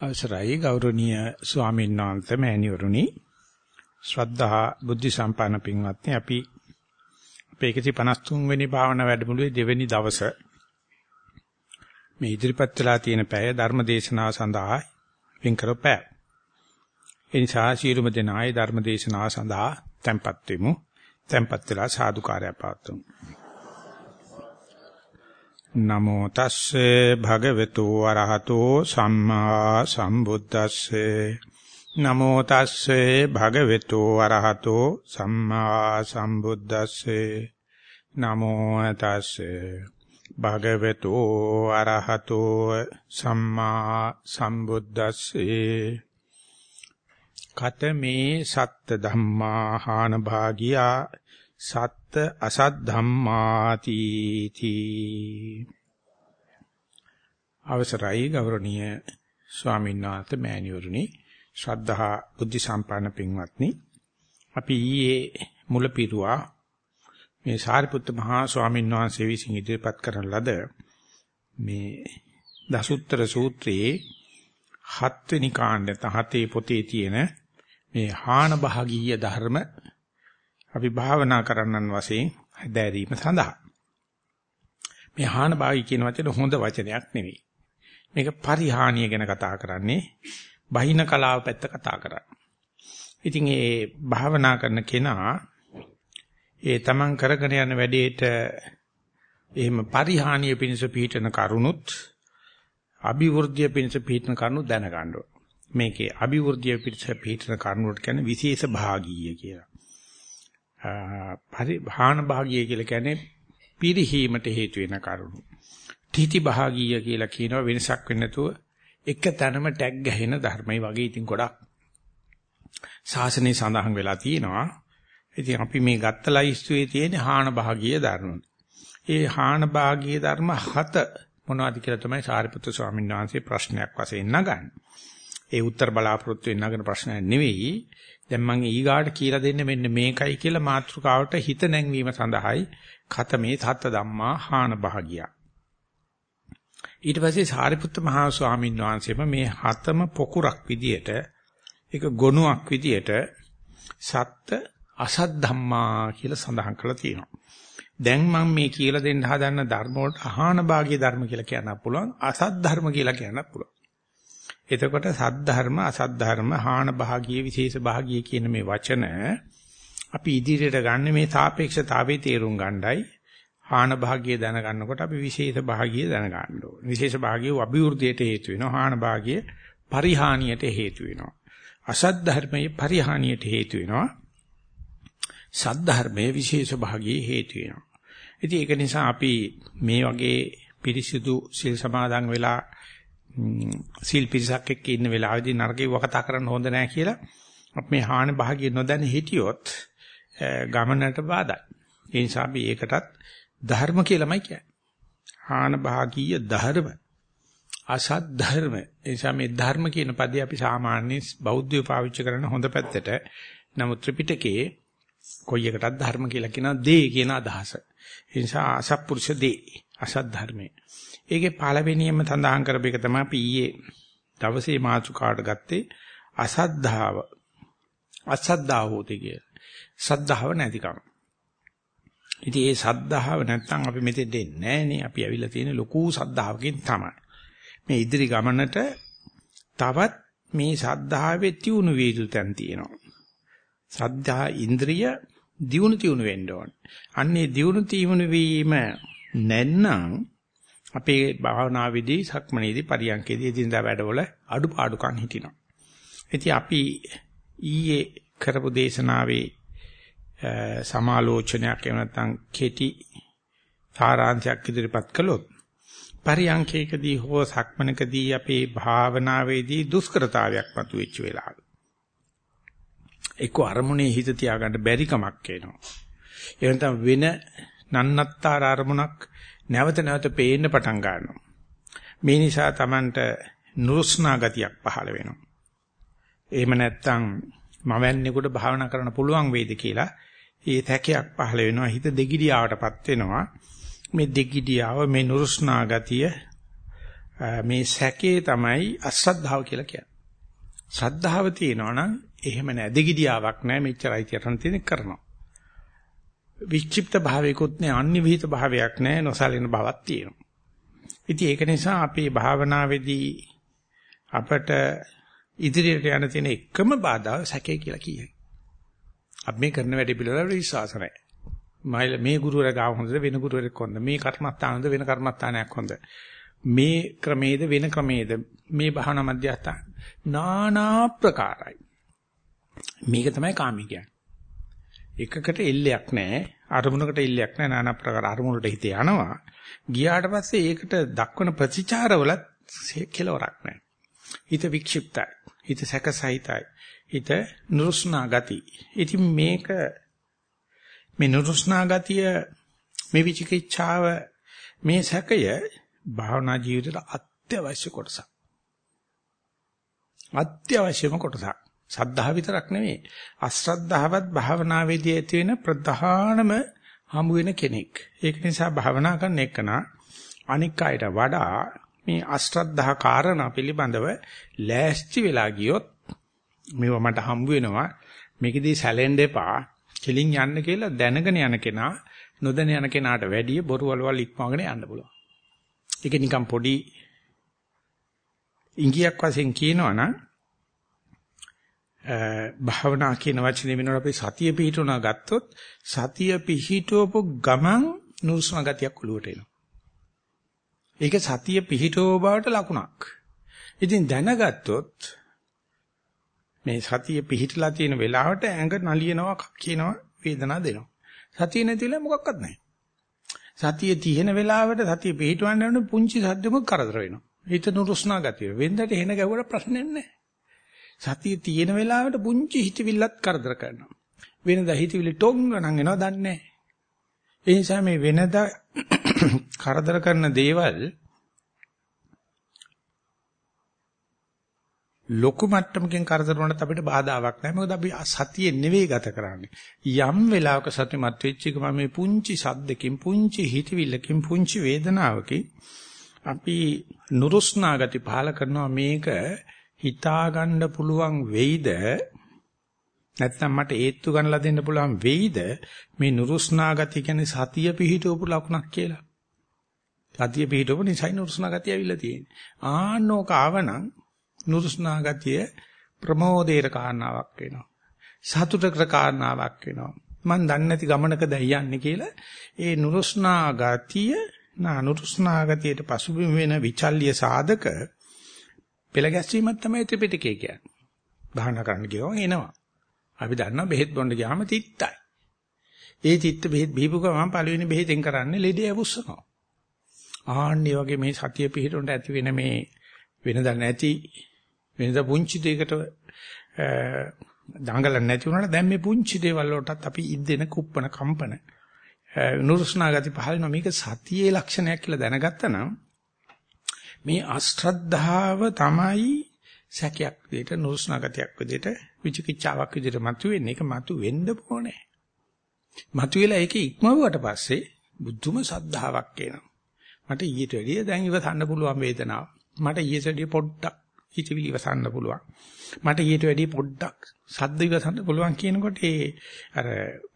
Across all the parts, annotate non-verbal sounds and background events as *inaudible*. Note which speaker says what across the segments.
Speaker 1: අවසරයි ගෞරවනීය ස්වාමීන් වහන්සේ මෑණිවරුනි ශ්‍රද්ධා බුද්ධ සම්පන්න පින්වත්නි අපි අපේ 153 වෙනි භාවනා වැඩමුළුවේ දෙවෙනි දවස මේ ඉදිරිපත් වෙලා තියෙන පැය ධර්ම දේශනාව සඳහා වෙන් කරපෑ. ඒ නිසා ශීරුම දෙනායි ධර්ම දේශනාව සඳහා tempත් වෙමු. tempත් වෙලා සාදුකාරය පාත්තුමු. නමෝ තස්සේ භගවතු වරහතෝ සම්මා සම්බුද්දස්සේ. නමෝ තස්සේ භගවතු වරහතෝ සම්මා සම්බුද්දස්සේ. නමෝ තස්සේ භගවතු වරහතෝ සම්මා සම්බුද්දස්සේ. කතමේ සත්ත ධම්මා හාන භාගියා සත්ත අසත් ධම්මාති තී අවසරයි ගෞරවනීය ස්වාමීන් වහන්සේ මෑණිවරුනි. ශ්‍රද්ධා බුද්ධ සම්පන්න පින්වත්නි. අපි ඊයේ මුල පිරුවා මේ සාරිපුත්ත මහා ස්වාමීන් වහන්සේ විසින් ඉදිරිපත් කරන ලද මේ දසුත්තර සූත්‍රයේ හත්වෙනි කාණ්ඩ තහතේ පොතේ තියෙන මේ හාන භාගීය ධර්ම අපි භාවනා කරන්නන් වශයෙන් හැදෑරීම සඳහා මේ හාන භාගී කියන වචනේ හොඳ වචනයක් නෙවෙයි. මේක පරිහානිය ගැන කතා කරන්නේ බහින කලාව පැත්ත කතා කරන්නේ. ඉතින් ඒ භාවනා කරන කෙනා ඒ තමන් කරගෙන යන වැඩේට එහෙම පරිහානිය පිණිස පිහිටන කරුණුත් අභිවෘද්ධිය පිණිස පිහිටන කරුණු දැනගන්න මේකේ අභිවෘද්ධිය පිණිස පිහිටන කරුණුට කියන්නේ විශේෂ භාගීය කියලා. පරිභාන භාගීය කියලා කියන්නේ පිරිහීමට හේතු වෙන කරුණු. තීති භාගීය කියලා කියනවා වෙනසක් වෙන්නේ නැතුව එක තැනම ටැග් ගැහෙන ධර්මයි වගේ ඉතින් ගොඩක් ශාසනයේ සඳහන් වෙලා තියෙනවා. ඉතින් අපි මේ ගත්ත ලයිස්තුවේ තියෙන හාන භාගීය ධර්ම. ඒ හාන භාගීය ධර්ම හත මොනවද කියලා තමයි සාරිපුත්‍ර ස්වාමීන් වහන්සේ ප්‍රශ්නයක් වශයෙන් නගන්නේ. ඒ උත්තර බලාපොරොත්තු වෙන නගන ප්‍රශ්නයක් නෙවෙයි. දැන් මම ඊගාට කියලා දෙන්න මෙන්න මේකයි කියලා මාතෘකාවට හිත නැංවීම සඳහායි ඛතමේ සත්ත ධම්මා හාන භාගියා. ඊට පස්සේ සාරිපුත්ත මහා ස්වාමීන් වහන්සේම මේ හතම පොකුරක් විදියට ඒක ගොනුවක් විදියට සත්ත අසත් ධම්මා කියලා සඳහන් කරලා තියෙනවා. දැන් මම මේ කියලා දෙන්න හදන ධර්ම වලට අහාන භාගී ධර්ම කියලා කියන්න පුළුවන් අසත් ධර්ම කියලා කියන්න පුළුවන්. එතකොට සද්ධර්ම අසද්ධර්ම හාන භාගීය විශේෂ භාගීය කියන මේ වචන අපි ඉදිරියට ගන්න මේ සාපේක්ෂතාවයේ තේරුම් ගන්නයි හාන භාගීය දැනගන්නකොට අපි විශේෂ භාගීය දැනගන්න ඕනේ. විශේෂ භාගීය අභිවෘද්ධියට හේතු වෙනවා. හාන භාගීය පරිහානියට හේතු වෙනවා. අසද්ධර්මයේ පරිහානියට හේතු වෙනවා. සද්ධර්මයේ විශේෂ භාගීය හේතු වෙනවා. ඉතින් ඒක නිසා අපි මේ වගේ පිරිසිදු සිල් සමාදන් වෙලා සීල් පිරිසක් එක්ක ඉන්න වෙලාවේදී නරකේ වකතා කරන්න හොඳ නැහැ කියලා අපි මේ හාන භාගිය නොදැන හිටියොත් ගමනට බාධායි. ඒ නිසා අපි ඒකටත් ධර්ම කියලාමයි කියන්නේ. හාන භාගීය ධර්ම. අසත් ධර්ම. ඒ නිසා මේ ධර්ම කියන පදේ අපි සාමාන්‍ය බෞද්ධයෝ පාවිච්චි කරන හොඳ පැත්තට. නමුත් ත්‍රිපිටකයේ කොයි එකටත් ධර්ම කියලා කියනවා දේ කියන අදහස. ඒ නිසා අසත්පුරුෂ දේ අසත් ධර්මයේ. ඒකේ පළවෙනියම සඳහන් කරපු එක තමයි අපි ඊයේ දවසේ මාතෘකාවට ගත්තේ අසද්ධාව. අසද්ධාව හොතේ කිය. සද්ධාව නැතිකම. ඉතින් ඒ සද්ධාව නැත්තම් අපි මෙතෙන් දෙන්නේ නැහනේ. අපි ඇවිල්ලා තියෙන ලොකු සද්ධාවකින් තමයි. මේ ඉදිරි ගමනට තවත් මේ සද්ධාවේ තියුණු වේතු තැන් තියෙනවා. සද්ධා ඉන්ද්‍රිය දියුණු තියුණු වෙන්න ඕන. අන්නේ දියුණු තියුණු වීම නැත්නම් අපේ භාවනාවේදී සක්මනේදී පරියන්කේදී එදිනදා වැඩවල අඩුපාඩුකම් හිටිනවා. ඉතින් අපි ඊයේ කරපු දේශනාවේ සමාලෝචනයක් එහෙම නැත්නම් කෙටි සාරාංශයක් ඉදිරිපත් කළොත් පරියන්කේකදී හෝ සක්මනකදී අපේ භාවනාවේදී දුෂ්කරතාවයක් මතුවෙච්ච වෙලාවක එක්ක අරමුණේ හිත තියාගන්න බැරි කමක් එනවා. ඒ වෙන නන්නත්තර අරමුණක් නැවත නැවත පේන්න පටන් ගන්නවා. මේ නිසා Tamanට නුරුස්නා ගතියක් පහළ වෙනවා. එහෙම නැත්නම් මවන්නේකට භාවනා කරන්න පුළුවන් වේද කියලා ඒ තැකයක් පහළ වෙනවා. හිත දෙගිඩියාවටපත් වෙනවා. මේ දෙගිඩියාව මේ නුරුස්නා ගතිය මේ සැකේ තමයි අශ්‍රද්ධාව කියලා කියන්නේ. ශ්‍රද්ධාව තියෙනවා නම් එහෙම නැ දෙගිඩියාවක් නැහැ මෙච්චරයි කියන තියෙන කරනවා. වික්ෂිප්ත භාවයකුත් නැහැ අනිවිහිත භාවයක් නැහැ නොසලින බවක් තියෙනවා. ඉතින් ඒක නිසා අපේ භාවනාවේදී අපට ඉදිරියට යන තියෙන එකම බාධා සැකේ කියලා කියයි. අපි මේ කරන වැඩේ පිළිවෙල විශ්වාස නැහැ. මයිල මේ ගුරුවරයා ගාව හොඳද වෙන ගුරුවරෙක් හොඳද මේ කර්මස්ථානද වෙන කර්මස්ථානයක් හොඳද මේ ක්‍රමේද වෙන ක්‍රමේද මේ භාවනා මධ්‍යස්ථාන නානා ප්‍රකාරයි මේක තමයි කාමී කියන්නේ එකකට එල්ලයක් නැහැ. අරමුණකට එල්ලයක් නැහැ. නානා ප්‍රකාර අරමුණට හිත යනවා. ගියාට පස්සේ ඒකට දක්වන ප්‍රතිචාරවලත් කෙලවරක් නැහැ. හිත වික්ෂිප්තයි. හිත සැකසහිතයි. හිත නුරුස්නා ගති. ඉතින් මේක මේ නුරුස්නා ගතිය මේ විචිකිච්ඡාව මේ සැකය භාවනා ජීවිතයට අත්‍යවශ්‍ය කොටසක්. අත්‍යවශ්‍යම කොටසක්. සද්ධා විතරක් නෙවෙයි. අශ්‍රද්ධාවත් භාවනාවේදී ඇති වෙන ප්‍රධානම හමු වෙන කෙනෙක්. ඒක නිසා භාවනා කරන එකන අනික් අයට වඩා මේ අශ්‍රද්ධා කාරණා පිළිබඳව ලෑස්ති වෙලා ගියොත් මේව මට හම්බ වෙනවා මේකෙදී සැලෙන්න එපා කෙලින් යන්න කියලා දැනගෙන යන කෙනා නොදැන යන කෙනාට වැඩිය බොරු වලවල් ඉක්මවගෙන යන්න පුළුවන්. ඒක නිකන් පොඩි ඉංගියක් වශයෙන් කියනවනම් භාවනා කියන වචනේ වෙනකොට අපි සතිය පිහිටුණා ගත්තොත් සතිය පිහිටවපු ගමන් නුරුස්න ගතියක් ඔලුවට එනවා. ඒක සතිය පිහිටව බවට ලකුණක්. ඉතින් දැනගත්තොත් මේ සතිය පිහිටලා තියෙන වෙලාවට ඇඟ නලියනවා කියනවා වේදනාව දෙනවා. සතිය නැතිලා මොකක්වත් නැහැ. සතිය තියෙන වෙලාවට සතිය පිහිටවන්න යන පුංචි සද්දෙම කරදර වෙනවා. හිත නුරුස්නා ගතිය. වෙන්දට එන ගැවුවට ප්‍රශ්නයක් නැහැ. සතිය තියෙන වෙලාවට පුංචි හිතවිල්ලත් කරදර කරනවා. වෙනදා හිතවිලි ටොංග නම් එනවා දන්නේ නැහැ. ඒ නිසා මේ වෙනදා *coughs* කරදර කරන දේවල් ලොකු මට්ටමකින් කරදර වුණත් අපිට බාධාවක් නැහැ. මොකද අපි සතියේ නෙවෙයි ගත කරන්නේ. යම් වෙලාවක සතිමත් වෙච්ච එක මේ පුංචි සද්දකින්, පුංචි හිතවිල්ලකින්, පුංචි වේදනාවකින් අපි නුරුස්නා ගති පහල කරනවා මේක හිතා ගන්න පුළුවන් වෙයිද නැත්නම් මට ඒත්තු ගන්නලා දෙන්න පුළුවන් වෙයිද මේ නුරුස්නා ගති කියන්නේ සතිය පිහිටවපු ලකුණක් කියලා. සතිය පිහිටවපු නිසයි නුරුස්නා ගතිය ඇවිල්ලා තියෙන්නේ. ආන්නෝක ආවනම් නුරුස්නා ගතිය ප්‍රමෝදේර කාරණාවක් වෙනවා. සතුටකට කාරණාවක් වෙනවා. මන් දන්නේ නැති ගමනක දැන් යන්නේ කියලා ඒ නුරුස්නා ගතිය නා නුරුස්නා ගතියට පසුබිම වෙන විචල්්‍ය සාධක පෙළ ගැස්වීමක් තමයි ත්‍රිපිටකය කියන්නේ. භාවනා කරන්න ගියවම එනවා. අපි දන්නවා බෙහෙත් බොන්න ගියාම තිත්තයි. ඒ තිත්ත බෙහෙත් බීපු ගමන් පළවෙනි බෙහෙතෙන් කරන්නේ ලෙඩේ අවුස්සනවා. ආන්නේ වගේ මේ සතිය පිහිටුන්ට ඇති වෙන මේ වෙනදා නැති වෙනද පුංචි දෙයකට දඟලන්නේ නැති වුණාට දැන් මේ පුංචි දේවල් වලටත් අපි ඉද්දෙන කුප්පන කම්පන නුරුස්නා ගති පහළ මේක සතියේ ලක්ෂණයක් කියලා දැනගත්තා නම් මේ අශ්‍රද්ධාව තමයි සැකයක් විදිහට නුරුස්නා ගතියක් විදිහට විචිකිච්ඡාවක් විදිහට මතුවෙන්නේ. ඒක මතු වෙන්න ඕනේ. මතුවෙලා ඒක ඉක්මවුවට පස්සේ බුද්ධුම සද්ධාාවක් එනවා. මට ඊට වැඩිය දැන් ඉවසන්න පුළුවන් වේදනාව. මට ඊට වැඩිය පොඩ්ඩක් හිතවිලි ඉවසන්න පුළුවන්. මට ඊට වැඩිය පොඩ්ඩක් සද්ද ඉවසන්න පුළුවන් කියනකොට ඒ අර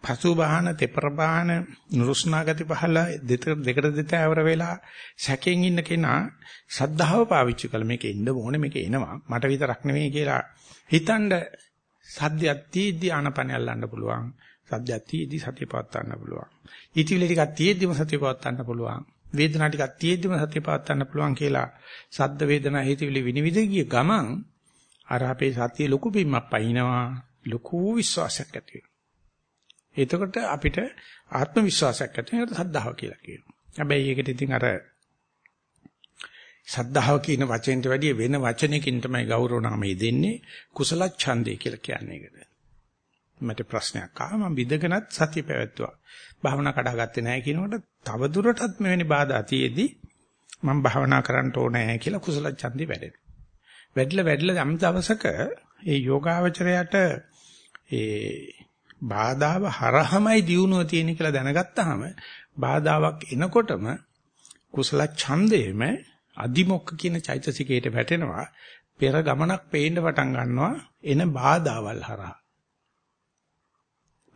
Speaker 1: පසු බාහන තෙපර බාහන නුරුස්නා ගති පහල දෙකට දෙත ඇවර වෙලා සැකෙන් ඉන්න කෙනා සද්ධාව පාවිච්චි කළ. මේක එන්න ඕනේ මේක එනවා. මට විතරක් නෙමෙයි කියලා හිතනද සද්දයක් තීද්දි ආනපන අල්ලන්න පුළුවන්. සද්දයක් තීද්දි සතිය පවත් ගන්න පුළුවන්. ඊටිවිලි ටිකක් තීද්දිම සතිය පවත් ගන්න පුළුවන්. වේදනා ටිකක් තියෙද්දිම සතිය පවත් ගන්න පුළුවන් කියලා සද්ද වේදනා හිතවිලි විනිවිද ගිය ගමන් අර අපේ සතිය ලොකු බිම්මක් පයින්නවා ලොකු විශ්වාසයක් ඇති වෙනවා. එතකොට අපිට ආත්ම විශ්වාසයක් ඇති වෙනවා සද්ධාව කියලා කියනවා. හැබැයි ඒකට ඉතින් අර සද්ධාව කියන වචෙන්ට වැඩිය වෙන වචනයකින් තමයි ගෞරව නාමය දෙන්නේ කුසල ඡන්දය කියලා කියන්නේ ඒකට. මට ප්‍රශ්නයක් ආවා මම විදගෙනත් සතිය පැවැත්තුවා. භාවනා කඩාගත්තේ නැහැ කියනකොට තව දුරටත් මෙවැනි බාධා තියේදී මම භාවනා කරන්න ඕනේ කියලා කුසල ඡන්දේ වැඩෙනවා. වැඩිලා වැඩිලා යම් දවසක ඒ යෝගාවචරයට ඒ බාධාව හරහමයි දියුණුව තියෙන කියලා දැනගත්තාම බාධාවක් එනකොටම කුසල ඡන්දේම අදිමොක්ක කියන චෛතසිකයට වැටෙනවා පෙර ගමනක් පේන්න පටන් ගන්නවා එන බාධාවල් හරහා.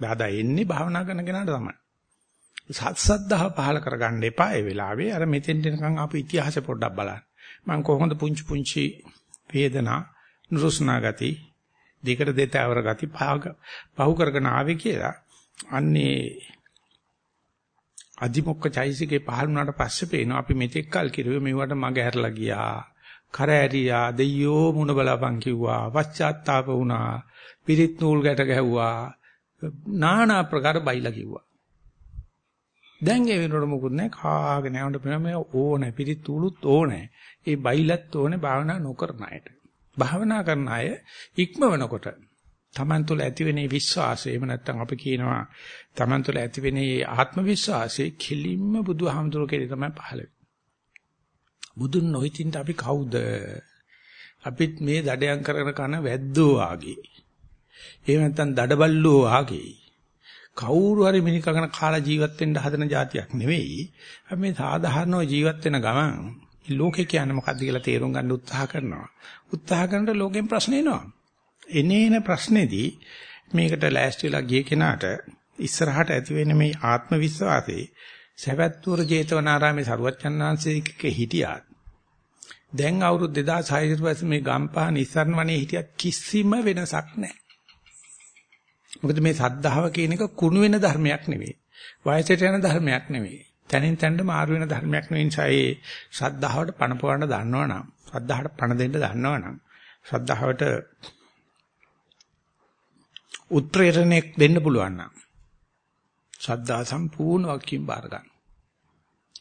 Speaker 1: බාධා එන්නේ භාවනා කරන කෙනාට තමයි. සත්සද්ධාව පහල කරගන්න එපා ඒ වෙලාවේ. අර මෙතෙන් දෙනකන් අපි ඉතිහාසෙ පොඩ්ඩක් බලන්න. මම කොහොමද පුංචි පුංචි වේදනා නුරුස්නා ගති දෙකට දෙතවර ගති පහු කරගෙන ආවේ කියලා අන්නේ අදිමොක්ක චෛසිකේ පහළ වුණාට පස්සේ පේනවා අපි මෙතෙක් කල් කිරුවේ මෙවට මග ඇරලා ගියා. කර ඇරියා දෙයියෝ මුණ බලාපන් කිව්වා පශ්චාත්තාප වුණා පිරිත් නූල් ගැට ගැහුවා নানা ප්‍රකාර බයිලා කිව්වා. දැන් ඒ වෙනකොට මොකුත් නැහැ කාගෙන යනකොට පේනවා මේ ඕනේ පිරිත් නූලුත් ඕනේ ඒ බයිලත් ඕනේ භාවනා නොකරන අයට භාවනා කරන අය ඉක්මවනකොට Taman තුල ඇතිවෙන විශ්වාසය එහෙම නැත්නම් අපි කියනවා Taman තුල ඇතිවෙන ආත්ම විශ්වාසය කිලින්ම බුදුහාමුදුරුවෝ කෙරේ තමයි පහළ බුදුන් නොහිතින්ද අපි කවුද? අපිත් මේ දඩයන් කරන කන වැද්දෝ ආගේ. එහෙම නැත්නම් දඩබල්ලෝ ආගේ. කවුරු හරි මිනිකකන කාලා ජීවත් වෙන්න හදන જાතියක් නෙවෙයි. අපි මේ සාධාරණව ජීවත් වෙන ගමන් ලෝකේ කියන්නේ මොකද්ද කියලා තේරුම් ගන්න උත්සාහ කරනවා. උත්සාහ කරනකොට ලෝකෙන් ප්‍රශ්න එනවා. එනේන ප්‍රශ්නේදී මේකට ලෑස්තිලා ගිය කෙනාට ඉස්සරහට ඇති වෙන මේ ආත්ම විශ්වාසයේ සවැත්තුවර ජේතවනාරාමේ සරුවච්චන්හන්සේක හිටියා. දැන් අවුරුදු 2600 ඊට පස්සේ මේ ගම්පහ නිස්සරණ වනේ හිටියත් කිසිම වෙනසක් නැහැ. මොකද මේ සද්ධාව කියන එක කුණු වෙන ධර්මයක් නෙවෙයි. වයසට යන ධර්මයක් නෙවෙයි. තනින් තනට මාරු වෙන ධර්මයක් නෙවෙයි නිසා ඒ ශ්‍රද්ධාවට පණ පවන්න දන්නවනම් ශ්‍රද්ධාවට පණ දෙන්න දන්නවනම් ශ්‍රද්ධාවට උත්ප්‍රේරණයක් දෙන්න පුළුවන් නම් ශ්‍රද්ධා සම්පූර්ණ වකින් බාර ගන්න.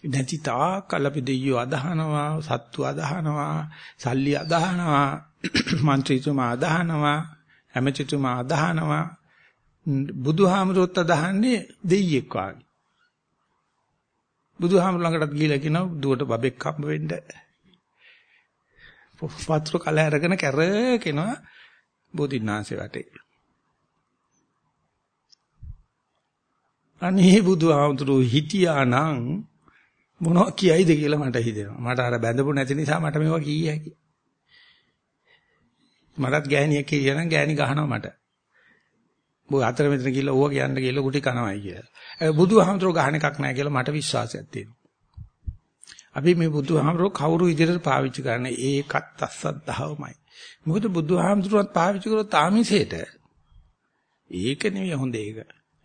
Speaker 1: නැති තාකල් අපි දෙයියෝ අදහනවා සත්තු අදහනවා සල්ලි අදහනවා *clears throat* മന്ത്രിතුමා අදහනවා ඇමතිතුමා අදහනවා බුදුහාමුදුරුවොත් අදහන්නේ දෙයියෙක් වාගේ. බුදුහාමුදුර ළඟටත් ගිහිලා කියනවා දුවට බබෙක් හම්බ වෙන්න. පත්‍ර කල අරගෙන කැරකෙනවා බෝධිඥාන්සේ වටේ. අනේ බුදුහාමුදුරු හිටියා නම් මොනවා කියයිද කියලා මට හිතෙනවා. මට අර බැඳපු නැති නිසා මට මේවා කීය හැකි. මටත් ගෑණියක් කියනවා නම් ගෑණි ගහනවා මට. බෝ අතර මෙතන ගිහලා ඕවා කියන්න ගිහලා ගුටි කනවයි කියලා. ඒ බුදුහාමුදුරු ගහන එකක් නැහැ කියලා මට විශ්වාසයක් තියෙනවා. අපි මේ බුදුහාමුදුරු කවුරු විදිහට පාවිච්චි කරන්නේ ඒකත් අසද්ධාවමයි. මොකද බුදුහාමුදුරුවත් පාවිච්චි කරොත් ආමිසයට ඒක නෙවෙයි හොඳ ඒක.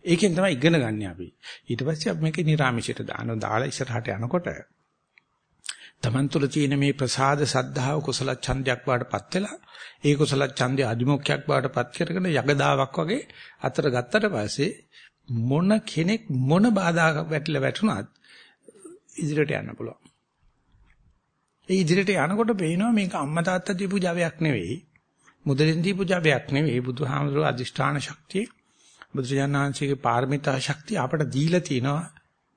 Speaker 1: ඒකෙන් තමයි ඉගෙන ගන්න අපි. ඊට පස්සේ අපි මේක නිර්ාමිෂයට දානවා. දාලා ඉස්සරහට යනකොට තමන් තුළ තියෙන මේ ප්‍රසාද සද්ධාව කුසල ඡන්දයක් බාටපත් වෙලා ඒ කුසල ඡන්දය අදිමොක්ඛයක් බාටපත් කරගෙන යගදාවක් වගේ අතර ගත්තට පස්සේ මොන කෙනෙක් මොන බාධාවක් වැටිලා වැටුණත් ඉදිරියට යන්න පුළුවන්. ඒ ඉදිරියට යනකොට පේනවා මේක අම්මා තාත්තා දීපු ජවයක් නෙවෙයි. මුදලින් දීපු ජවයක් නෙවෙයි. බුදුහාමුදුරුවෝ අදිෂ්ඨාන ශක්තිය බුදුජානනාංශයේ පාරමිතා ශක්තිය අපට දීලා තිනවා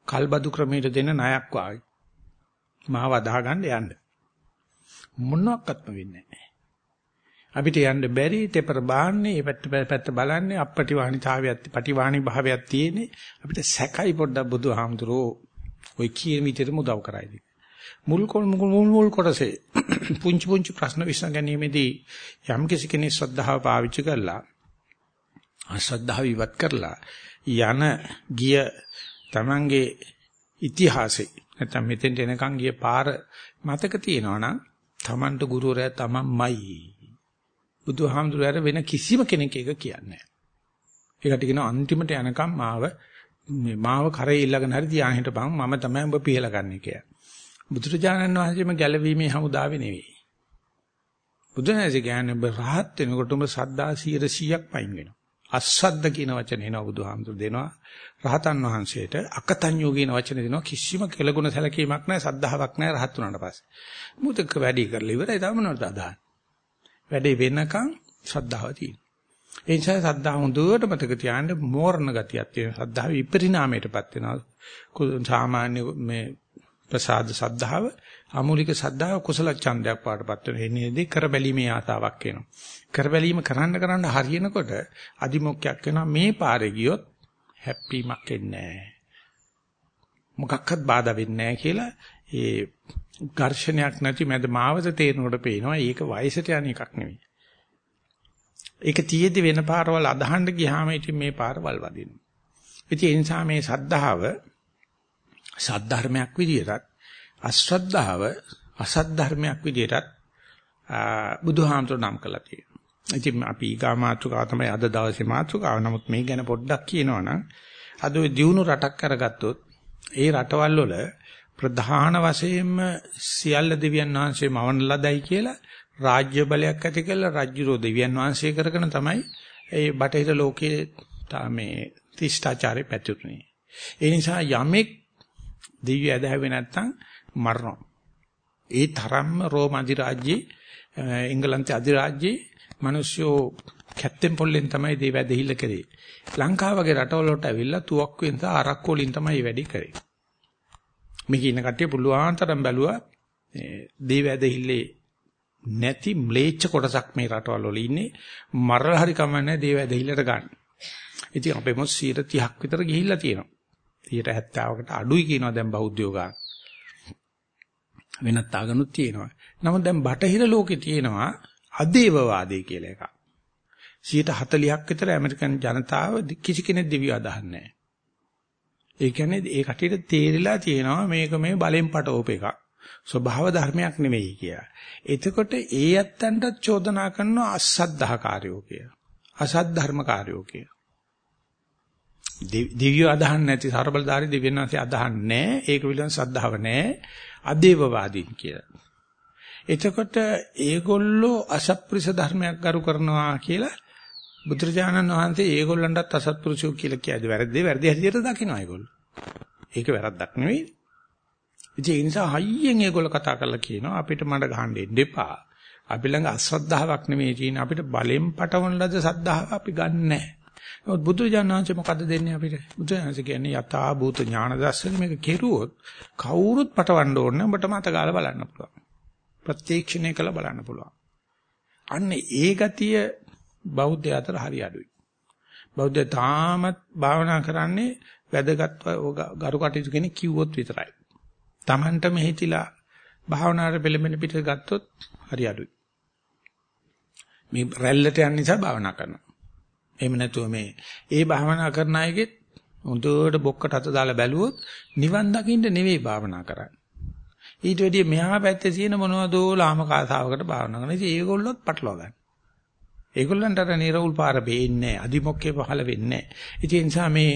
Speaker 1: කල්බදු ක්‍රමයට දෙන ණයක් වාගේ. මාව අදාහ ගන්න යන්න. මොනක්වත්ම වෙන්නේ නැහැ. අපිට යන්න බැරි තෙපර බාන්නේ මේ පැත්ත පැත්ත බලන්නේ අපටි වාණිතාවයක් පටිවාණි භාවයක් තියෙන්නේ අපිට සැකයි පොඩ්ඩක් බුදුහාමුදුරෝ ඔය කියන විදිහට මුදව් කරයිද මුල් මුල් මුල් කොටසේ *coughs* පුංචි පුංචි ප්‍රශ්න විසඳ ගැනීමේදී යම් කිසි කෙනෙක් ශ්‍රද්ධාව පාවිච්චි කරලා අශ්‍රද්ධාව ඉවත් කරලා යන ගිය Tamange ඉතිහාසෙ නැත්නම් මෙතෙන්ට එනකන් ගිය පාර මතක තියෙනවා නම් Tamanට ගුරුවරයා තමන්මයි බුදුහාමුදුරුවෝ වෙන කිසිම කෙනෙක් ඒක කියන්නේ නැහැ. ඒකට කියනවා අන්තිමට යනකම් මාව මේ මාව කරේ ඊළඟන හරි තියාගෙන හිටපන් මම තමයි ඔබ පිහලා ගන්න කියලා. බුදුරජාණන් වහන්සේම ගැලවීමේ හමුදාවේ නෙවෙයි. බුදුනාසේ කියන්නේ ඔබ රහත් වෙනකොට ඔබ සද්දා 100ක් පයින් වෙනවා. අස්සද්ද කියන වචනේ එනවා බුදුහාමුදුරු දෙනවා. රහතන් වහන්සේට අකතඤ්ඤෝ කියන වචනේ දෙනවා. කිසිම කෙලගුණ සැලකීමක් නැහැ, සද්ධාාවක් නැහැ රහත් වුණාට පස්සේ. මුදක වැඩි කරලා ඉවරයි තම මොනවද අදහන්නේ. වැඩේ වෙනකන් ශ්‍රද්ධාව තියෙනවා. ඒ නිසා සද්ධා හොඳට මතක තියාගන්න මෝරණ ගතියක් තියෙනවා. සද්ධා විපරිණාමයටපත් වෙනවා. සාමාන්‍ය මේ ප්‍රසාද සද්ධාව අමූලික සද්ධාව කුසල ඡන්දයක් පාටපත් වෙන එන්නේදී කරබැලීමේ ආතාවක් වෙනවා. කරබැලීම කරන්න කරන්න හරියනකොට අදිමොක්කයක් වෙනවා මේ පාරේ ගියොත් හැප්පීමක් එන්නේ නැහැ. මොකක්වත් බාධා වෙන්නේ නැහැ කියලා ඒ ඝර්ෂණයක් නැති මැද මාවත තේරෙනකොට පේනවා ඒක වයසට යන එකක් නෙවෙයි. ඒක තියෙද්දි වෙන පාරවල් අදහන්න ගියාම ඉතින් මේ පාරවල් වදිනවා. ඉතින් ඒ නිසා මේ සද්ධාව සද්ධර්මයක් විදියටත් අශ්‍රද්ධාව අසත් ධර්මයක් විදියටත් බුදුහාමතුරු නම් කළා තියෙනවා. ඉතින් අපි ඊගා මාතුකාව තමයි අද දවසේ මාතුකාව. නමුත් මේ ගැන පොඩ්ඩක් කියනවනම් අද ওই දියුණු රටක් කරගත්තොත් ඒ රටවල් වල ප්‍රධාන වශයෙන්ම සියල්ල දෙවියන් වහන්සේ මවන ලදයි කියලා රාජ්‍ය බලයක් ඇති කළ රජුරෝ දෙවියන් වහන්සේ කරගෙන තමයි ඒ බටහිර ලෝකයේ මේ තිෂ්ඨාචාරය පැතුරුනේ. ඒ නිසා යමෙක් දිව්‍ය ඇදහැවේ නැත්තම් මරනවා. ඒ තරම්ම රෝම අධිරාජ්‍යයේ එංගලන්තයේ අධිරාජ්‍යයේ මිනිස්සු කැත්තෙන් පොල්ලෙන් තමයි දේ වැදහිල්ල කරේ. ලංකාව වගේ රටවල වලට ඇවිල්ලා තුවක්කුවෙන් සහ අරක්කු වලින් තමයි මේ වැඩේ කරේ. මේක ඉන්න කට්ටිය පුළුවන් තරම් බැලුවා දේ වැදහිල්ලේ නැති ම්ලේච්ඡ කොටසක් මේ රටවල වල ඉන්නේ මරල හරි කමන්නේ දේ වැදහිල්ලට ගන්න. ඉතින් අපේ මොස් 30ක් විතර ගිහිල්ලා තියෙනවා. 70කට අඩුයි කියනවා දැන් බෞද්ධයෝ ගන්න. වෙනත් ආගනුත් තියෙනවා. නමුත් දැන් බටහිර ලෝකේ තියෙනවා අදේවවාදී කියලා එකක්. 140ක් විතර ඇමරිකන් ජනතාව කිසි කෙනෙක් දෙවියව අදහන්නේ නැහැ. ඒ කියන්නේ ඒ කටියට තේරිලා තියෙනවා මේක මේ බලෙන් පටවප එකක්. ස්වභාව ධර්මයක් නෙවෙයි කියලා. එතකොට ඒ ඇත්තන්ට චෝදනා කරනවා අසද්ධාකාරයෝ කියලා. අසත් ධර්මකාරයෝ කියලා. දිව්‍ය අදහන් නැති ਸਰබලධාරි දෙවියන්වන්සේ අදහන්නේ නැහැ. ඒක පිළිබඳ සද්ධාව නැහැ. අදේවවාදීන් කියලා. එතකොට ඒගොල්ලෝ අසප්පුරුෂ ධර්මයක් ගරු කරනවා කියලා බුදුරජාණන් වහන්සේ ඒගොල්ලන්ටත් අසත්පුරුෂයෝ කියලා කියද්දි වැරදි වැරදි හැටියට දකිනවා ඒගොල්ලෝ. ඒක වැරද්දක් නෙවෙයි. ඉතින් ඒ නිසා හයියෙන් ඒගොල්ලෝ කතා කරලා කියනවා අපිට මඩ ගහන්න දෙන්න එපා. අපි ළඟ අශ්‍රද්ධාවක් නෙමෙයි තියෙන අපිට බලෙන් පටවන ලද සද්ධාව අපි ගන්නෑ. නමුත් බුදුරජාණන් වහන්සේ මොකද දෙන්නේ අපිට? බුදුරජාණන් කියන්නේ යථා භූත ඥාන දර්ශන මේක කෙරුවොත් කවුරුත් පටවන්න ඕනේ ඔබට මත ගාලා බලන්න පුළුවන්. ප්‍රත්‍යක්ෂණය කළ බලන්න පුළුවන්. අන්න ඒ ගතිය බෞද්ධ අතර හරි අඩුයි. බෞද්ධ තාමත් භාවනා කරන්නේ වැදගත් ගරු කටයුතු කෙනෙක් කිව්වොත් විතරයි. Tamanට මෙහිතිලා භාවනාවට පෙළඹෙන පිට ගත්තොත් හරි අඩුයි. මේ රැල්ලට යන නිසා භාවනා කරනවා. එහෙම නැතුව මේ ඒ භාවනා කරන අයගෙත් හොඳට බොක්කට අත දාලා බැලුවොත් නිවන් දකින්න නෙවෙයි භාවනා කරන්නේ. ඊට වැඩිය මෙහා පැත්තේ තියෙන මොනවදෝ ලාමක ආසාවකට භාවනා කරනවා. ඉතින් ඒගොල්ලොත් පටලවා ගන්න. ඒගොල්ලන්ට අර නිර්වුල් පාර බේන්නේ අදිමොක්කේ පහළ වෙන්නේ නැහැ. ඒ නිසා මේ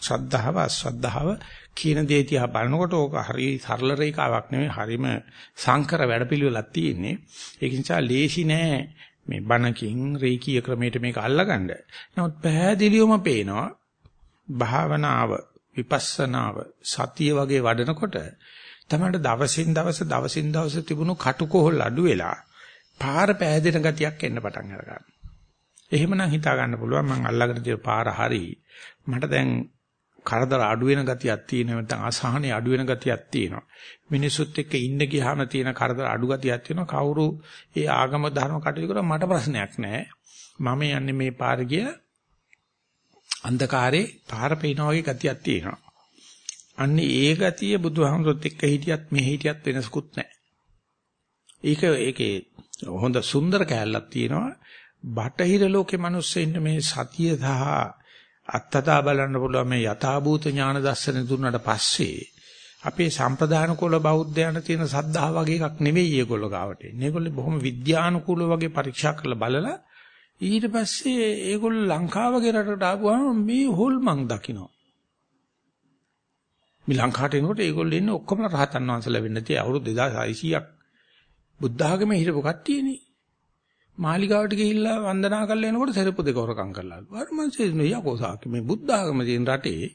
Speaker 1: ශ්‍රද්ධාව අශ්‍රද්ධාව කියන දේ තියා බලනකොට ඕක හරි සරල රේඛාවක් නෙමෙයි හරිම සංකර වැඩපිළිවෙලක් තියෙන්නේ. ඒක නිසා ලේසි නෑ මේ බණකින් රේකී ක්‍රමයට මේක අල්ලගන්න. නමුත් පැහැදිලිවම පේනවා භාවනාව විපස්සනාව සතිය වගේ වඩනකොට තමයි දවසින් දවස දවසින් දවස තිබුණු කටුකොහල් අඩු වෙලා පාර පෑදෙන ගතියක් එන්න පටන් අරගන්නවා. එහෙමනම් හිතා ගන්න පුළුවන් මම අල්ලගෙන තියෙන පාර හරි. මට දැන් කරදර අඩු වෙන ගතියක් තියෙනවා නැත්නම් අසහනෙ අඩු වෙන ගතියක් තියෙනවා. මිනිසුත් එක්ක ඉන්න ගියාම තියෙන කරදර අඩු ගතියක් තියෙනවා. කවුරු ඒ ආගම ධර්ම කටයුතු කරා මට ප්‍රශ්නයක් නැහැ. මම යන්නේ මේ පාර ගිය අන්ධකාරේ පාර පේනා වගේ ගතියක් තියෙනවා. අන්න ඒ ගතිය බුදුහාමුදුරුත් එක්ක හිටියත් මේ හිටියත් වෙනසකුත් නැහැ. ඒක ඒකේ හොඳ සුන්දර කෑල්ලක් තියෙනවා. බටහිර ලෝකේ මිනිස්සු ඉන්න මේ සතිය සහ අත්තදා බලන්න පුළුවන් මේ යථාභූත ඥාන දර්ශන දුන්නාට පස්සේ අපේ සම්ප්‍රදාන කුල බෞද්ධයන්ට තියෙන සද්ධා වගේ එකක් නෙවෙයි ඒගොල්ලෝ ගාවට එන්නේ. ඒගොල්ලෝ බොහොම විද්‍යානුකූල වගේ පරීක්ෂා කරලා බලලා ඊට පස්සේ ඒගොල්ලෝ ලංකාව වගේ රටකට ආපුවාම මේ හොල්මන් දකින්න. මේ ලංකාවට එනකොට ඒගොල්ලෝ ඉන්නේ ඔක්කොම රහතන් වහන්සේලා වෙන්න තිය අවුරුදු 2600ක් බුද්ධ ආගමේ හිටපු කට්ටියනේ. මාලිගාවට ගිහිල්ලා වන්දනා කරලා එනකොට සෙරප්පු දෙක හොරකම් කරලා. වර්මන්සේ යකෝ සාකි මේ බුද්ධ ආගම තියෙන රටේ